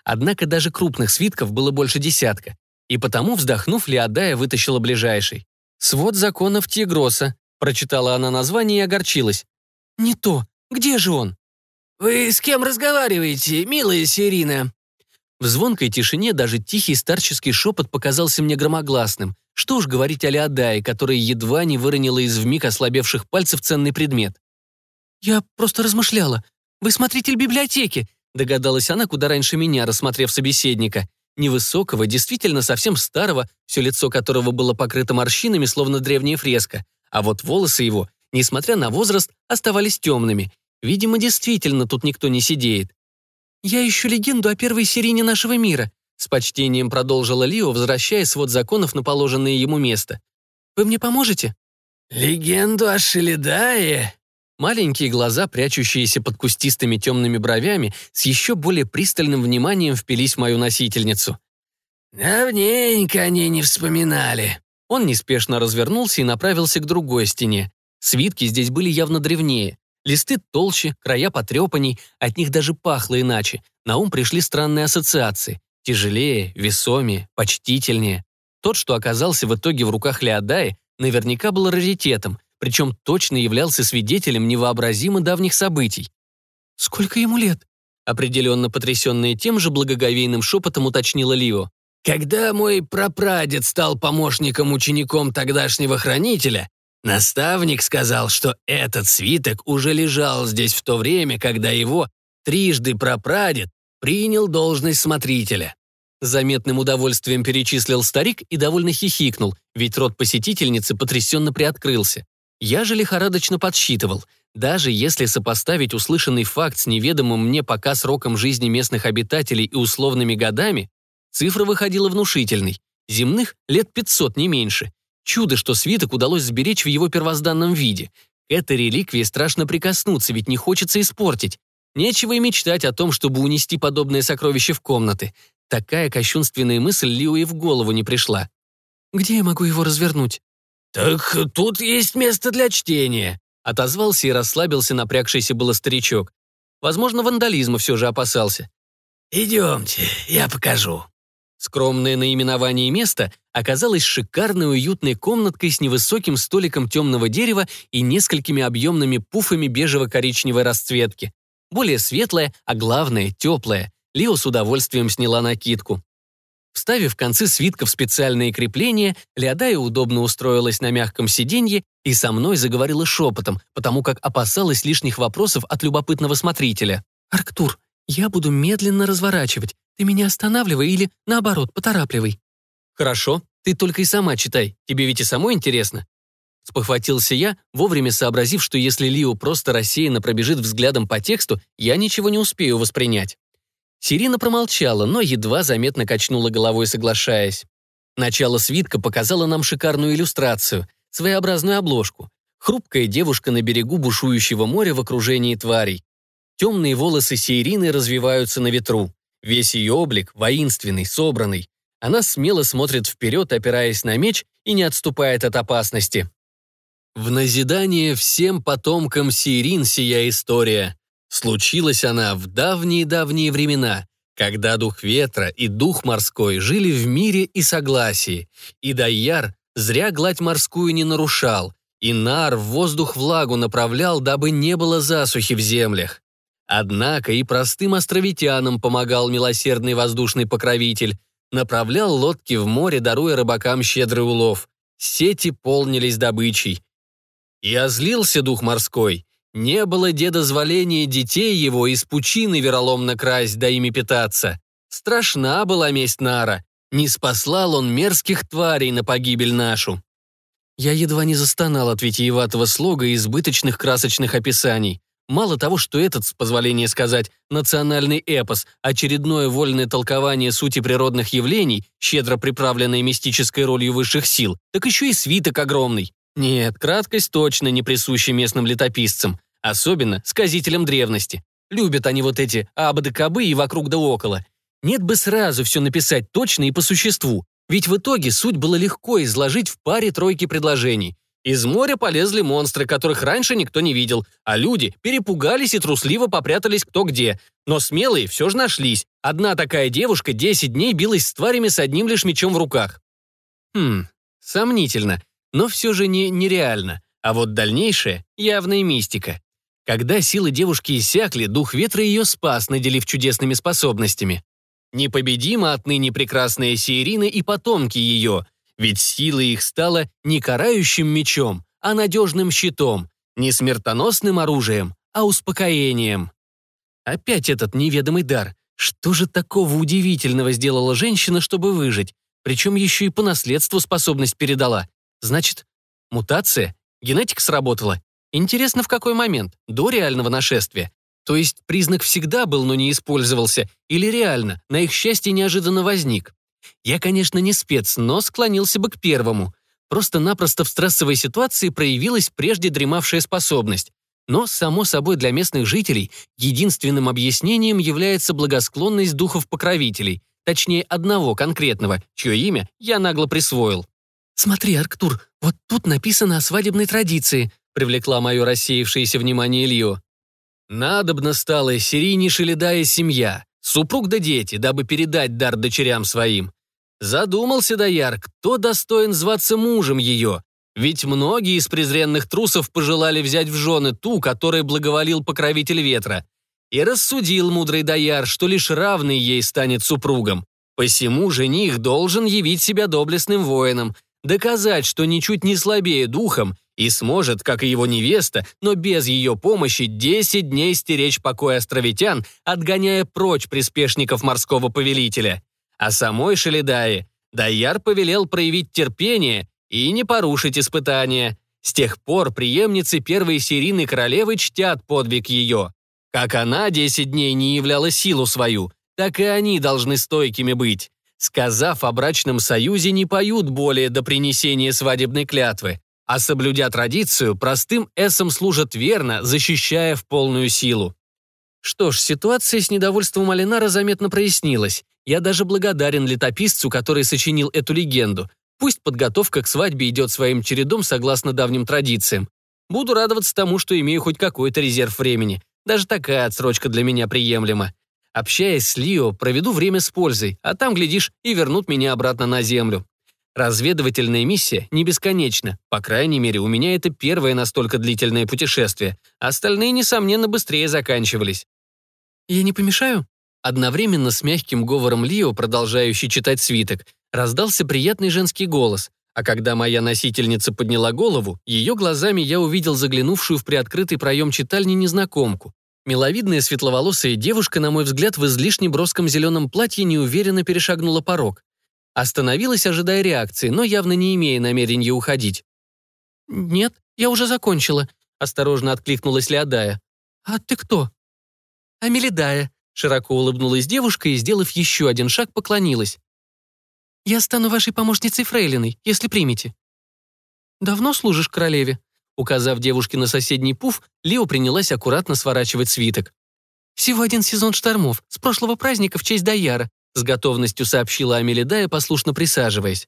Speaker 2: Однако даже крупных свитков было больше десятка. И потому, вздохнув, Леодая вытащила ближайший. «Свод законов Тигроса», — прочитала она название и огорчилась. «Не то. Где же он?»
Speaker 3: «Вы с кем разговариваете, милая Сирина?»
Speaker 2: В звонкой тишине даже тихий старческий шепот показался мне громогласным. Что уж говорить о Леодае, которая едва не выронила из вмиг ослабевших пальцев ценный предмет. «Я просто размышляла. Вы смотритель библиотеки», догадалась она куда раньше меня, рассмотрев собеседника. Невысокого, действительно совсем старого, все лицо которого было покрыто морщинами, словно древняя фреска, а вот волосы его, несмотря на возраст, оставались темными. Видимо, действительно тут никто не сидеет. «Я ищу легенду о первой сирене нашего мира», с почтением продолжила Лио, возвращая свод законов на положенное ему место. «Вы мне поможете?»
Speaker 3: «Легенду о Шеледае?»
Speaker 2: Маленькие глаза, прячущиеся под кустистыми темными бровями, с еще более пристальным вниманием впились в мою носительницу.
Speaker 3: «Давненько они не вспоминали».
Speaker 2: Он неспешно развернулся и направился к другой стене. Свитки здесь были явно древнее. Листы толще, края потрепанней, от них даже пахло иначе. На ум пришли странные ассоциации. Тяжелее, весомее, почтительнее. Тот, что оказался в итоге в руках Леодаи, наверняка был раритетом, причем точно являлся свидетелем невообразимо давних событий. «Сколько ему лет?» Определенно потрясенная тем же благоговейным шепотом уточнила Лио.
Speaker 3: «Когда мой прапрадед стал помощником-учеником тогдашнего хранителя, наставник сказал, что этот свиток уже лежал здесь в то время, когда его трижды прапрадед принял должность смотрителя.
Speaker 2: Заметным удовольствием перечислил старик и довольно хихикнул, ведь рот посетительницы потрясенно приоткрылся. Я же лихорадочно подсчитывал. Даже если сопоставить услышанный факт с неведомым мне пока сроком жизни местных обитателей и условными годами, цифра выходила внушительной. Земных лет 500, не меньше. Чудо, что свиток удалось сберечь в его первозданном виде. К этой реликвии страшно прикоснуться, ведь не хочется испортить. Нечего и мечтать о том, чтобы унести подобное сокровище в комнаты. Такая кощунственная мысль Лио в голову не пришла. «Где я могу его развернуть?»
Speaker 3: «Так тут есть место для чтения», —
Speaker 2: отозвался и расслабился напрягшийся было старичок. Возможно, вандализма все же опасался.
Speaker 3: «Идемте, я покажу».
Speaker 2: Скромное наименование места оказалось шикарной уютной комнаткой с невысоким столиком темного дерева и несколькими объемными пуфами бежево-коричневой расцветки. Более светлая, а главное, теплая. Лио с удовольствием сняла накидку. Вставив концы свитка в специальные крепления, Леодая удобно устроилась на мягком сиденье и со мной заговорила шепотом, потому как опасалась лишних вопросов от любопытного смотрителя. «Арктур, я буду медленно разворачивать. Ты меня останавливай или, наоборот, поторапливай». «Хорошо, ты только и сама читай. Тебе ведь и самой интересно». Спохватился я, вовремя сообразив, что если Лио просто рассеянно пробежит взглядом по тексту, я ничего не успею воспринять. Сирина промолчала, но едва заметно качнула головой, соглашаясь. Начало свитка показало нам шикарную иллюстрацию, своеобразную обложку. Хрупкая девушка на берегу бушующего моря в окружении тварей. Темные волосы Сирины развиваются на ветру. Весь ее облик воинственный, собранный. Она смело смотрит вперед, опираясь на меч, и не отступает от опасности. В назидание всем потомкам Сирин сия история. Случилась она в давние-давние времена, когда дух ветра и дух морской жили в мире и согласии, и Дайяр зря гладь морскую не нарушал, и Нар в воздух влагу направлял, дабы не было засухи в землях. Однако и простым островитянам помогал милосердный воздушный покровитель, направлял лодки в море, даруя рыбакам щедрый улов. Сети полнились добычей. И озлился дух морской, не было дедозволения детей его из пучины вероломно красть да ими питаться. Страшна была месть Нара. Не спаслал он мерзких тварей на погибель нашу. Я едва не застонал от витиеватого слога и избыточных красочных описаний. Мало того, что этот, с позволения сказать, национальный эпос, очередное вольное толкование сути природных явлений, щедро приправленное мистической ролью высших сил, так еще и свиток огромный. Нет, краткость точно не присуща местным летописцам, особенно сказителям древности. Любят они вот эти абы-да-кабы и вокруг да около. Нет бы сразу все написать точно и по существу, ведь в итоге суть было легко изложить в паре тройки предложений. Из моря полезли монстры, которых раньше никто не видел, а люди перепугались и трусливо попрятались кто где. Но смелые все же нашлись. Одна такая девушка 10 дней билась с тварями с одним лишь мечом в руках. Хм, сомнительно, но все же не нереально. А вот дальнейшее — явная мистика. Когда силы девушки иссякли, дух ветра ее спас, наделив чудесными способностями. Непобедима отныне прекрасная Сиерина и потомки ее, ведь сила их стала не карающим мечом, а надежным щитом, не смертоносным оружием, а успокоением. Опять этот неведомый дар. Что же такого удивительного сделала женщина, чтобы выжить? Причем еще и по наследству способность передала. Значит, мутация? Генетика сработала? Интересно, в какой момент? До реального нашествия? То есть признак всегда был, но не использовался, или реально, на их счастье неожиданно возник? Я, конечно, не спец, но склонился бы к первому. Просто-напросто в стрессовой ситуации проявилась прежде дремавшая способность. Но, само собой, для местных жителей единственным объяснением является благосклонность духов-покровителей, точнее, одного конкретного, чье имя я нагло присвоил. «Смотри, Арктур, вот тут написано о свадебной традиции», привлекла мое рассеявшееся внимание Ильё. Надобно стала серийнейше ледая семья, супруг да дети, дабы передать дар дочерям своим. Задумался Даяр, кто достоин зваться мужем ее, ведь многие из презренных трусов пожелали взять в жены ту, которой благоволил покровитель ветра. И рассудил мудрый Даяр, что лишь равный ей станет супругом. Посему жених должен явить себя доблестным воином, доказать, что ничуть не слабее духом и сможет, как и его невеста, но без ее помощи 10 дней стеречь покой островитян, отгоняя прочь приспешников морского повелителя. А самой Шеледае Даяр повелел проявить терпение и не порушить испытания. С тех пор преемницы первой серийной королевы чтят подвиг ее. Как она 10 дней не являла силу свою, так и они должны стойкими быть. Сказав о брачном союзе, не поют более до принесения свадебной клятвы, а соблюдя традицию, простым эсам служат верно, защищая в полную силу. Что ж, ситуация с недовольством Алинара заметно прояснилась. Я даже благодарен летописцу, который сочинил эту легенду. Пусть подготовка к свадьбе идет своим чередом согласно давним традициям. Буду радоваться тому, что имею хоть какой-то резерв времени. Даже такая отсрочка для меня приемлема. Общаясь с Лио, проведу время с пользой, а там, глядишь, и вернут меня обратно на Землю. Разведывательная миссия не бесконечна. По крайней мере, у меня это первое настолько длительное путешествие. Остальные, несомненно, быстрее заканчивались. «Я не помешаю?» Одновременно с мягким говором Лио, продолжающий читать свиток, раздался приятный женский голос, а когда моя носительница подняла голову, ее глазами я увидел заглянувшую в приоткрытый проем читальни незнакомку. Миловидная светловолосая девушка, на мой взгляд, в излишне броском зеленом платье неуверенно перешагнула порог. Остановилась, ожидая реакции, но явно не имея намерения уходить. «Нет, я уже закончила», — осторожно откликнулась Леодая. «А ты кто?» «Амелидая», Широко улыбнулась девушка и, сделав еще один шаг, поклонилась. «Я стану вашей помощницей Фрейлиной, если примете». «Давно служишь королеве?» Указав девушке на соседний пуф, Лео принялась аккуратно сворачивать свиток. «Всего один сезон штормов, с прошлого праздника в честь Даяра», с готовностью сообщила Амелидая, послушно присаживаясь.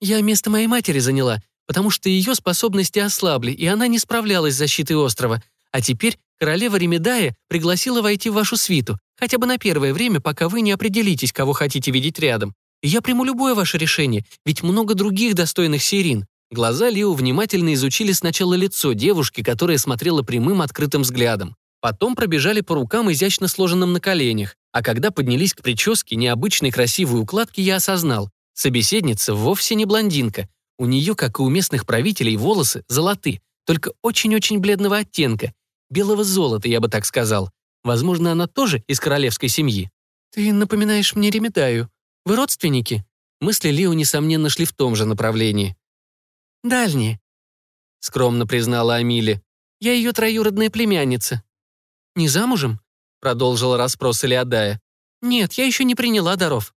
Speaker 2: «Я место моей матери заняла, потому что ее способности ослабли, и она не справлялась с защитой острова. А теперь королева Ремедая пригласила войти в вашу свиту, хотя бы на первое время, пока вы не определитесь, кого хотите видеть рядом. Я приму любое ваше решение, ведь много других достойных сирин». Глаза Лио внимательно изучили сначала лицо девушки, которая смотрела прямым открытым взглядом. Потом пробежали по рукам, изящно сложенным на коленях. А когда поднялись к прическе необычной красивой укладки, я осознал. Собеседница вовсе не блондинка. У нее, как и у местных правителей, волосы золоты, только очень-очень бледного оттенка, белого золота, я бы так сказал. Возможно, она тоже из королевской семьи. «Ты напоминаешь мне Ремедаю. Вы родственники?» Мысли Лио, несомненно, шли в том же направлении. «Дальние», — скромно признала Амили. «Я ее троюродная племянница». «Не замужем?» — продолжила расспрос Илиадая. «Нет, я еще не приняла даров».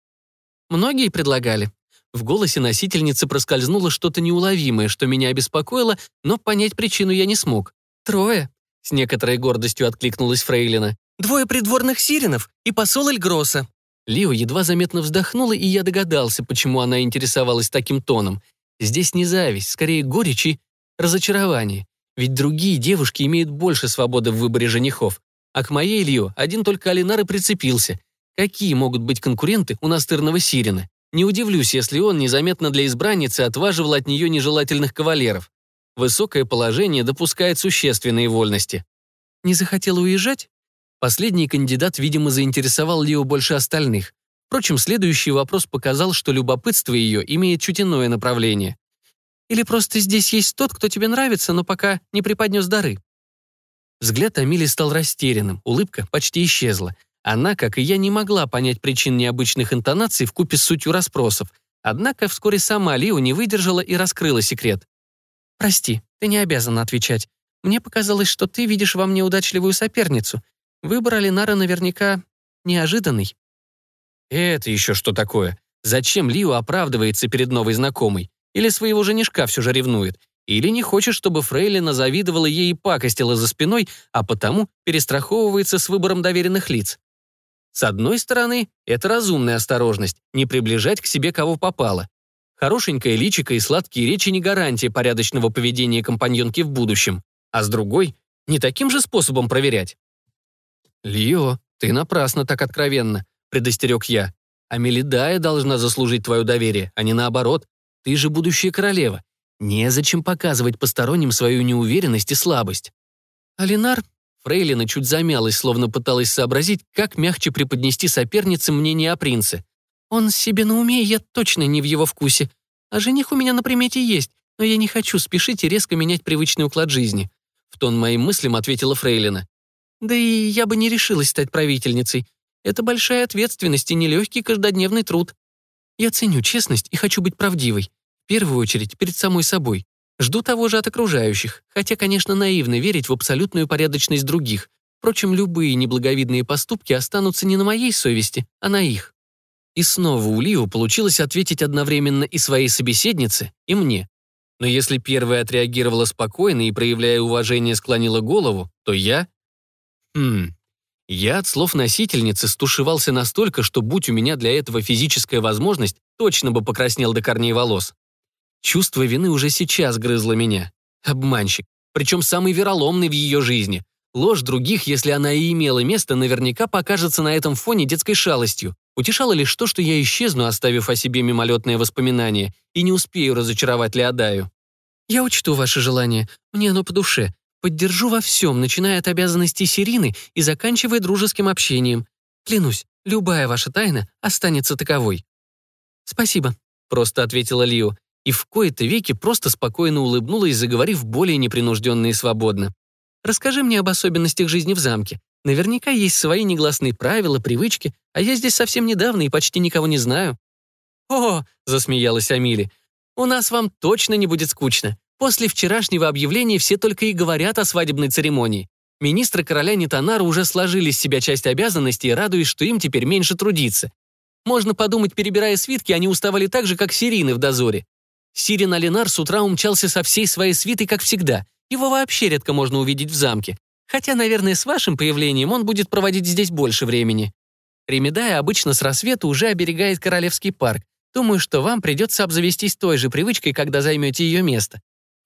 Speaker 2: «Многие предлагали». В голосе носительницы проскользнуло что-то неуловимое, что меня обеспокоило, но понять причину я не смог. «Трое», — с некоторой гордостью откликнулась Фрейлина. «Двое придворных сиренов и посол Эльгроса». Лио едва заметно вздохнула, и я догадался, почему она интересовалась таким тоном. Здесь не зависть, скорее горечь и разочарование. Ведь другие девушки имеют больше свободы в выборе женихов. А к моей Лио один только Алинар и прицепился. Какие могут быть конкуренты у настырного Сирина? Не удивлюсь, если он незаметно для избранницы отваживал от нее нежелательных кавалеров. Высокое положение допускает существенные вольности. Не захотела уезжать? Последний кандидат, видимо, заинтересовал Лио больше остальных. Впрочем, следующий вопрос показал, что любопытство ее имеет чуть иное направление. Или просто здесь есть тот, кто тебе нравится, но пока не преподнес дары? Взгляд Амили стал растерянным, улыбка почти исчезла. Она, как и я, не могла понять причин необычных интонаций в купе с сутью расспросов. Однако вскоре сама Лио не выдержала и раскрыла секрет. «Прости, ты не обязана отвечать. Мне показалось, что ты видишь во мне удачливую соперницу. Выбор Алинара наверняка неожиданный».
Speaker 1: «Это еще что такое? Зачем Лио оправдывается перед новой знакомой? Или своего женишка все же ревнует? Или не хочет, чтобы Фрейлина завидовала ей и пакостила за спиной, а потому перестраховывается с выбором доверенных лиц? С одной стороны, это разумная осторожность, не приближать к себе кого попало. Хорошенькая личико и сладкие речи не гарантия порядочного поведения компаньонки в будущем. А с другой, не таким же способом проверять. «Лио, ты напрасно так откровенно», — предостерег я. «А Мелидая должна заслужить твое доверие, а не наоборот. Ты же будущая королева. Незачем показывать посторонним свою неуверенность и слабость».
Speaker 2: Алинар
Speaker 1: Фрейлина чуть замялась, словно пыталась сообразить, как мягче преподнести сопернице мнение о принце.
Speaker 2: «Он себе на уме, я точно не в его вкусе. А жених у меня на примете есть, но я не хочу спешить и резко менять привычный уклад жизни»,
Speaker 1: в тон моим мыслям ответила Фрейлина.
Speaker 2: «Да и я бы не решилась стать правительницей. Это большая ответственность и нелегкий каждодневный труд. Я ценю честность и хочу быть правдивой. В первую очередь перед самой собой. Жду того же от окружающих, хотя, конечно, наивно верить в абсолютную порядочность других. Впрочем, любые неблаговидные поступки останутся не на моей совести, а на их. И снова у Лио получилось ответить одновременно и своей собеседнице, и мне. Но если первая отреагировала спокойно и, проявляя уважение, склонила голову, то я... Хм... Я от слов носительницы стушевался настолько, что, будь у меня для этого физическая возможность, точно бы покраснел до корней волос. Чувство вины уже сейчас грызло меня. Обманщик. Причем самый вероломный в ее жизни. Ложь других, если она и имела место, наверняка покажется на этом фоне детской шалостью. Утешало лишь то, что я исчезну, оставив о себе мимолетное воспоминание, и не успею разочаровать Леодаю. «Я учту ваше желание. Мне оно по душе. Поддержу во всем, начиная от обязанностей Сирины и заканчивая дружеским общением. Клянусь, любая ваша тайна останется таковой». «Спасибо», — просто ответила Лио и в кои-то веки просто спокойно улыбнулась, заговорив более непринужденно и свободно. «Расскажи мне об особенностях жизни в замке. Наверняка есть свои негласные правила, привычки, а я здесь совсем недавно и почти никого не знаю». «О!» — засмеялась Амили. «У нас вам точно не будет скучно. После вчерашнего объявления все только и говорят о свадебной церемонии. Министры короля Нитанара уже сложили с себя часть обязанностей, радуясь, что им теперь меньше трудиться. Можно подумать, перебирая свитки, они уставали так же, как сирины в дозоре. Сирин Алинар с утра умчался со всей своей свитой, как всегда. Его вообще редко можно увидеть в замке. Хотя, наверное, с вашим появлением он будет проводить здесь больше времени. Ремедая обычно с рассвета уже оберегает Королевский парк. Думаю, что вам придется обзавестись той же привычкой, когда займете ее место.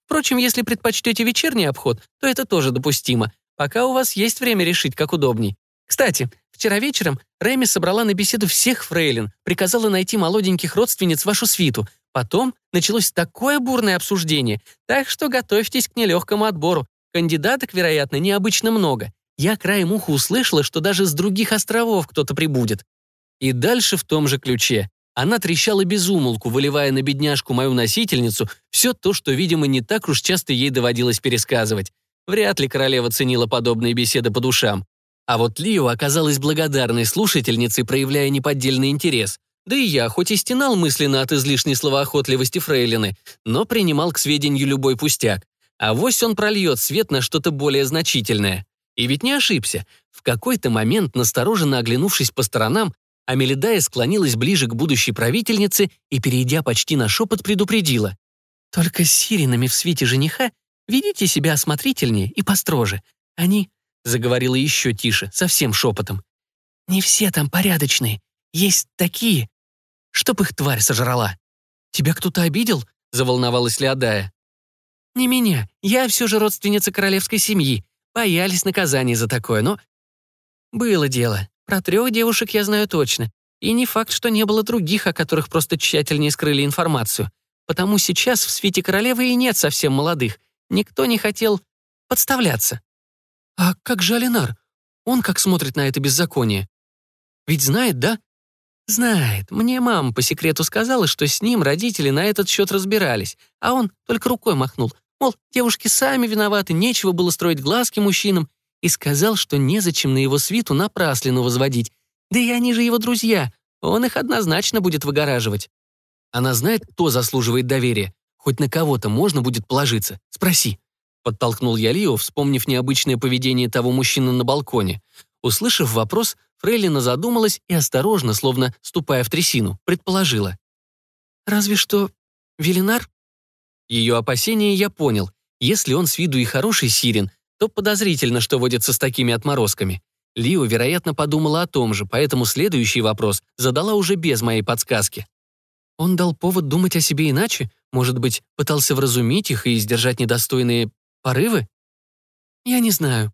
Speaker 2: Впрочем, если предпочтете вечерний обход, то это тоже допустимо, пока у вас есть время решить, как удобней. Кстати, вчера вечером Рэми собрала на беседу всех фрейлин, приказала найти молоденьких родственниц вашу свиту, Потом началось такое бурное обсуждение, так что готовьтесь к нелегкому отбору. Кандидаток, вероятно, необычно много. Я краем уха услышала, что даже с других островов кто-то прибудет. И дальше в том же ключе. Она трещала без умолку, выливая на бедняжку мою носительницу все то, что, видимо, не так уж часто ей доводилось пересказывать. Вряд ли королева ценила подобные беседы по душам. А вот Лио оказалась благодарной слушательницей, проявляя неподдельный интерес. Да и я, хоть и стенал мысленно от излишней словоохотливости фрейлины, но принимал к сведению любой пустяк. А вось он прольет свет на что-то более значительное. И ведь не ошибся. В какой-то момент, настороженно оглянувшись по сторонам, Амелидая склонилась ближе к будущей правительнице и, перейдя почти на шепот, предупредила. «Только с сиренами в свете жениха ведите себя осмотрительнее и построже. Они...» — заговорила еще тише, совсем шепотом. «Не все там порядочные. Есть такие, чтоб их тварь сожрала. Тебя кто-то обидел?» — заволновалась Леодая. «Не меня. Я все же родственница королевской семьи. Боялись наказания за такое, но...» «Было дело. Про трех девушек я знаю точно. И не факт, что не было других, о которых просто тщательнее скрыли информацию. Потому сейчас в свете королевы и нет совсем молодых. Никто не хотел подставляться. А как же Алинар? Он как смотрит на это беззаконие? Ведь знает, да? Знает. Мне мама по секрету сказала, что с ним родители на этот счет разбирались, а он только рукой махнул. Мол, девушки сами виноваты, нечего было строить глазки мужчинам, и сказал, что незачем на его свиту напраслину возводить, да и они же его друзья. Он их однозначно будет выгораживать. Она знает, кто заслуживает доверия. Хоть на кого-то можно будет положиться. Спроси. Подтолкнул я Лио, вспомнив необычное поведение того мужчины на балконе. Услышав вопрос, Фрейлина задумалась и осторожно, словно ступая в трясину, предположила. «Разве что Велинар?» Ее опасения я понял. Если он с виду и хороший сирен, то подозрительно, что водится с такими отморозками. Лио, вероятно, подумала о том же, поэтому следующий вопрос задала уже без моей подсказки. Он дал повод думать о себе иначе? Может быть, пытался вразумить их и сдержать недостойные порывы? Я не знаю.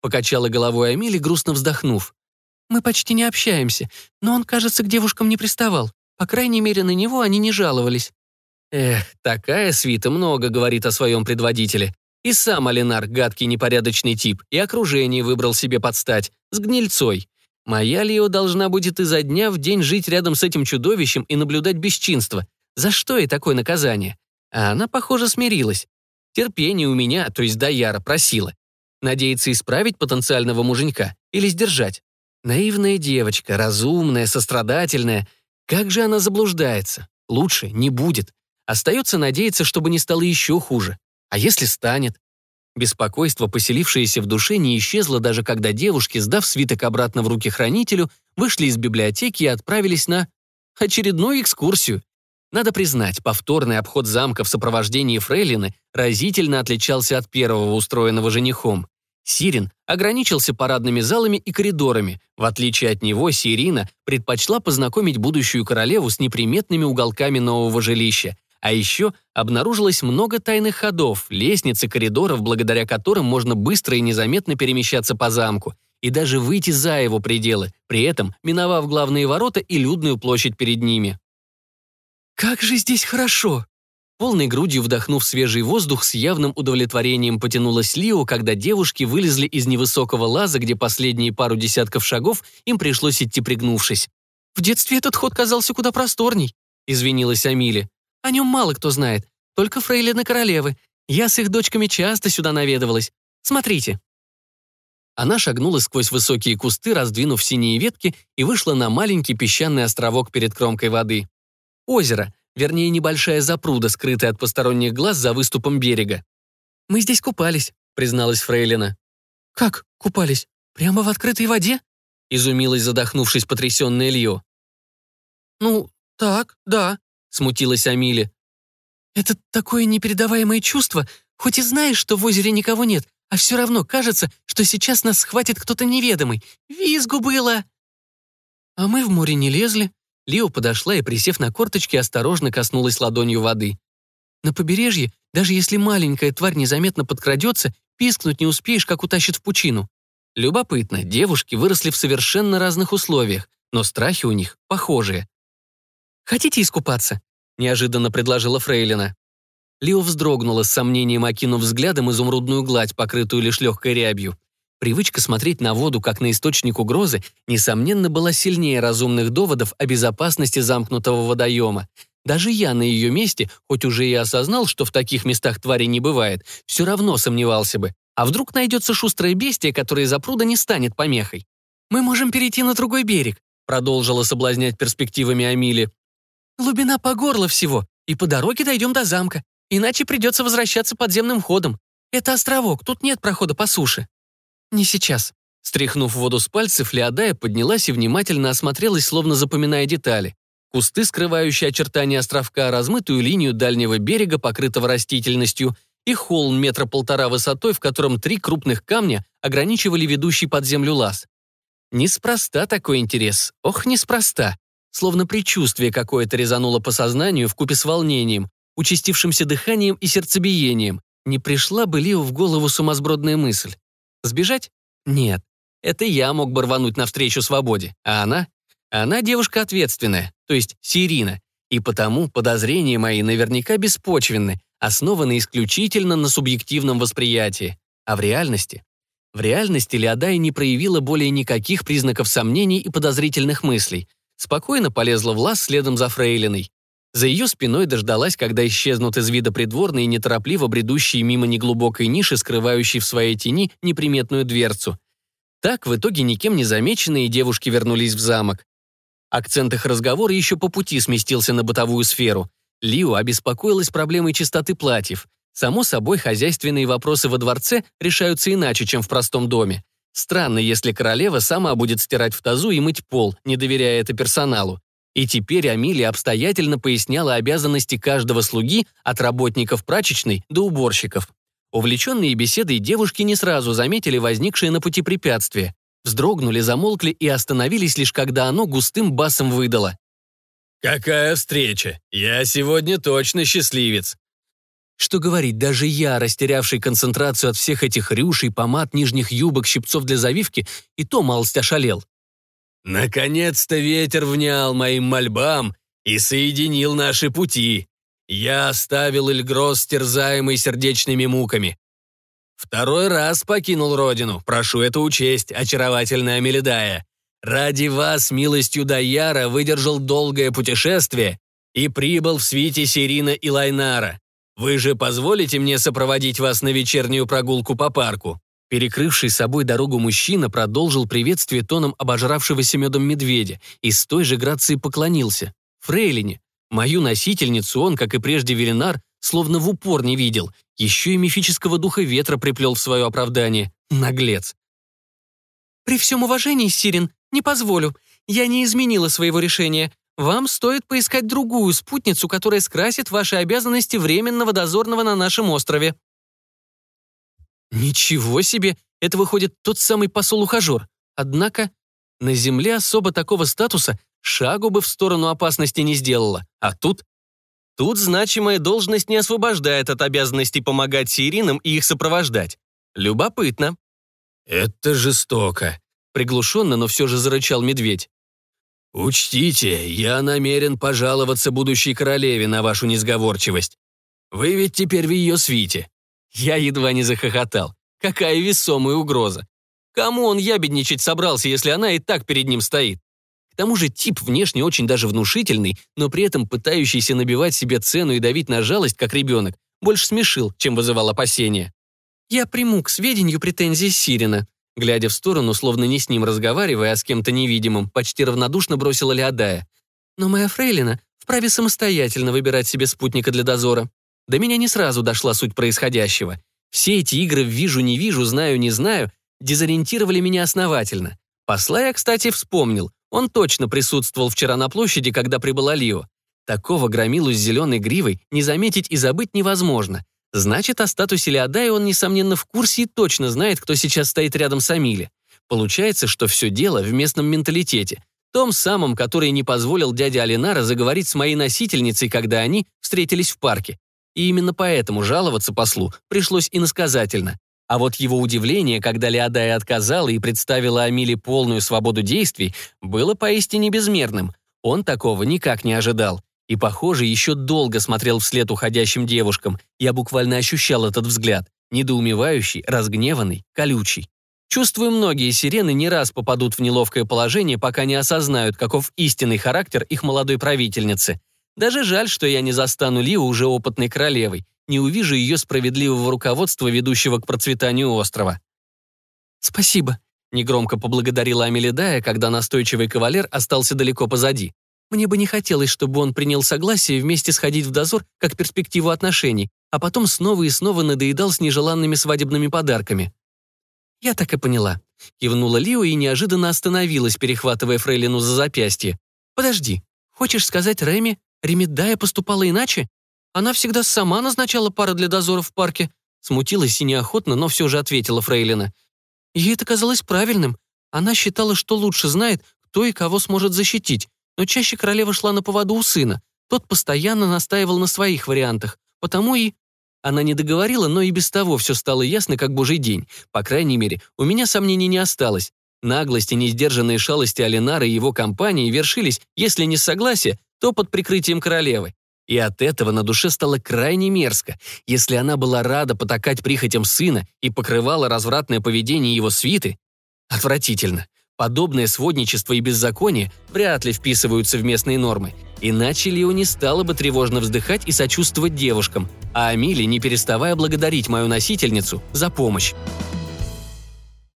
Speaker 2: Покачала головой Амили, грустно вздохнув. Мы почти не общаемся, но он, кажется, к девушкам не приставал. По крайней мере, на него они не жаловались. Эх, такая свита много говорит о своем предводителе. И сам Алинар, гадкий непорядочный тип, и окружение выбрал себе подстать, с гнильцой. Моя Лио должна будет изо дня в день жить рядом с этим чудовищем и наблюдать бесчинство. За что ей такое наказание? А она, похоже, смирилась. Терпение у меня, то есть Даяра, просила. Надеется исправить потенциального муженька или сдержать. Наивная девочка, разумная, сострадательная. Как же она заблуждается? Лучше не будет. Остается надеяться, чтобы не стало еще хуже. А если станет? Беспокойство, поселившееся в душе, не исчезло даже когда девушки, сдав свиток обратно в руки хранителю, вышли из библиотеки и отправились на очередную экскурсию. Надо признать, повторный обход замка в сопровождении Фрейлины разительно отличался от первого, устроенного женихом. Сирин ограничился парадными залами и коридорами. В отличие от него, Сирина предпочла познакомить будущую королеву с неприметными уголками нового жилища, а еще обнаружилось много тайных ходов, лестниц и коридоров, благодаря которым можно быстро и незаметно перемещаться по замку и даже выйти за его пределы, при этом миновав главные ворота и людную площадь перед ними. «Как же здесь хорошо!» Полной грудью вдохнув свежий воздух, с явным удовлетворением потянулась Лио, когда девушки вылезли из невысокого лаза, где последние пару десятков шагов им пришлось идти пригнувшись. «В детстве этот ход казался куда просторней», — извинилась Амили. О нем мало кто знает, только фрейлины королевы. Я с их дочками часто сюда наведывалась. Смотрите». Она шагнула сквозь высокие кусты, раздвинув синие ветки, и вышла на маленький песчаный островок перед кромкой воды. Озеро, вернее, небольшая запруда, скрытая от посторонних глаз за выступом берега. «Мы здесь купались», — призналась Фрейлина. «Как купались? Прямо в открытой воде?» — изумилась, задохнувшись потрясенная Льо. «Ну, так, да», смутилась Амили. «Это такое непередаваемое чувство, хоть и знаешь, что в озере никого нет, а все равно кажется, что сейчас нас схватит кто-то неведомый. Визгу было!» А мы в море не лезли. Лио подошла и, присев на корточки, осторожно коснулась ладонью воды. На побережье, даже если маленькая тварь незаметно подкрадется, пискнуть не успеешь, как утащит в пучину. Любопытно, девушки выросли в совершенно разных условиях, но страхи у них похожие. «Хотите искупаться?» — неожиданно предложила Фрейлина. Лио вздрогнула с сомнением, окинув взглядом изумрудную гладь, покрытую лишь легкой рябью. Привычка смотреть на воду как на источник угрозы, несомненно, была сильнее разумных доводов о безопасности замкнутого водоема. Даже я на ее месте, хоть уже и осознал, что в таких местах твари не бывает, все равно сомневался бы. А вдруг найдется шустрое бестие, которое за пруда не станет помехой? «Мы можем перейти на другой берег», продолжила соблазнять перспективами Амили. Глубина по горло всего, и по дороге дойдем до замка, иначе придется возвращаться подземным ходом. Это островок, тут нет прохода по суше». «Не сейчас». Стряхнув воду с пальцев, Леодая поднялась и внимательно осмотрелась, словно запоминая детали. Кусты, скрывающие очертания островка, размытую линию дальнего берега, покрытого растительностью, и холм метра полтора высотой, в котором три крупных камня ограничивали ведущий под землю лаз. Неспроста такой интерес. Ох, неспроста. Словно предчувствие какое-то резануло по сознанию вкупе с волнением, участившимся дыханием и сердцебиением. Не пришла бы Лио в голову сумасбродная мысль. Сбежать? Нет. Это я мог бы рвануть навстречу свободе. А она? Она девушка ответственная, то есть Сирина. И потому подозрения мои наверняка беспочвенны, основаны исключительно на субъективном восприятии. А в реальности? В реальности Леодай не проявила более никаких признаков сомнений и подозрительных мыслей. Спокойно полезла в лаз следом за Фрейлиной. За ее спиной дождалась, когда исчезнут из вида придворные, неторопливо бредущие мимо неглубокой ниши, скрывающей в своей тени неприметную дверцу. Так, в итоге никем не замеченные девушки вернулись в замок. Акцент их разговора еще по пути сместился на бытовую сферу. Лио обеспокоилась проблемой чистоты платьев. Само собой, хозяйственные вопросы во дворце решаются иначе, чем в простом доме. Странно, если королева сама будет стирать в тазу и мыть пол, не доверяя это персоналу. И теперь Амилия обстоятельно поясняла обязанности каждого слуги от работников прачечной до уборщиков. Увлеченные беседой девушки не сразу заметили возникшее на пути препятствие. Вздрогнули, замолкли и остановились лишь когда оно густым басом выдало.
Speaker 3: «Какая встреча! Я сегодня точно счастливец!»
Speaker 2: Что говорить, даже я, растерявший концентрацию от всех этих рюшей, помад, нижних юбок, щипцов для завивки, и то малость ошалел.
Speaker 3: Наконец-то ветер внял моим мольбам и соединил наши пути. Я оставил Эльгрос, терзаемый сердечными муками. Второй раз покинул родину, прошу это учесть, очаровательная Мелидая. Ради вас, милостью Даяра, выдержал долгое путешествие и прибыл в свите Сирина и Лайнара. Вы же позволите мне сопроводить вас на вечернюю прогулку по парку?»
Speaker 2: Перекрывший собой дорогу мужчина продолжил приветствие тоном обожравшегося медом медведя и с той же грацией поклонился. Фрейлине, мою носительницу он, как и прежде Велинар, словно в упор не видел. Еще и мифического духа ветра приплел в свое оправдание. Наглец. «При всем уважении, Сирин, не позволю. Я не изменила своего решения. Вам стоит поискать другую спутницу, которая скрасит ваши обязанности временного дозорного на нашем острове», Ничего себе! Это выходит тот самый посол-ухажер. Однако на земле особо такого статуса шагу бы в сторону опасности не сделала. А тут? Тут значимая должность не освобождает от обязанностей помогать сиринам и их сопровождать. Любопытно.
Speaker 3: «Это жестоко», —
Speaker 2: приглушенно, но все же зарычал медведь.
Speaker 3: «Учтите, я намерен пожаловаться будущей королеве на вашу несговорчивость. Вы ведь теперь в ее свите.
Speaker 2: Я едва не захохотал. Какая весомая угроза. Кому он ябедничать собрался, если она и так перед ним стоит? К тому же тип внешне очень даже внушительный, но при этом пытающийся набивать себе цену и давить на жалость, как ребенок, больше смешил, чем вызывал опасения. «Я приму к сведению претензии Сирина», глядя в сторону, словно не с ним разговаривая, а с кем-то невидимым, почти равнодушно бросила Леодая. «Но моя фрейлина вправе самостоятельно выбирать себе спутника для дозора. До меня не сразу дошла суть происходящего. Все эти игры «вижу-не вижу», «знаю-не знаю» дезориентировали меня основательно. Посла я, кстати, вспомнил. Он точно присутствовал вчера на площади, когда прибыла Лио. Такого громилу с зеленой гривой не заметить и забыть невозможно. Значит, о статусе Леодая он, несомненно, в курсе и точно знает, кто сейчас стоит рядом с Амиле. Получается, что все дело в местном менталитете. Том самом, который не позволил дяде Алинара заговорить с моей носительницей, когда они встретились в парке. И именно поэтому жаловаться послу пришлось иносказательно. А вот его удивление, когда Леодая отказала и представила Амиле полную свободу действий, было поистине безмерным. Он такого никак не ожидал. И, похоже, еще долго смотрел вслед уходящим девушкам. Я буквально ощущал этот взгляд. Недоумевающий, разгневанный, колючий. Чувствую, многие сирены не раз попадут в неловкое положение, пока не осознают, каков истинный характер их молодой правительницы – даже жаль, что я не застану Лиу уже опытной королевой, не увижу ее справедливого руководства, ведущего к процветанию острова. «Спасибо», — негромко поблагодарила Амелидая, когда настойчивый кавалер остался далеко позади. «Мне бы не хотелось, чтобы он принял согласие вместе сходить в дозор как перспективу отношений, а потом снова и снова надоедал с нежеланными свадебными подарками». «Я так и поняла», — кивнула Лио и неожиданно остановилась, перехватывая Фрейлину за запястье. «Подожди, хочешь сказать Рэми, Ремедая поступала иначе? Она всегда сама назначала пары для дозора в парке. Смутилась и неохотно, но все же ответила Фрейлина. Ей это казалось правильным. Она считала, что лучше знает, кто и кого сможет защитить, но чаще королева шла на поводу у сына. Тот постоянно настаивал на своих вариантах, потому и... Она не договорила, но и без того все стало ясно, как божий день. По крайней мере, у меня сомнений не осталось. Наглость и несдержанные шалости Алинара и его компании вершились, если не с согласия, то под прикрытием королевы. И от этого на душе стало крайне мерзко. Если она была рада потакать прихотям сына и покрывала развратное поведение его свиты, отвратительно. Подобное сводничество и беззаконие вряд ли вписываются в местные нормы. Иначе Лио не стала бы тревожно вздыхать и сочувствовать девушкам, а Амили, не переставая благодарить мою носительницу за помощь.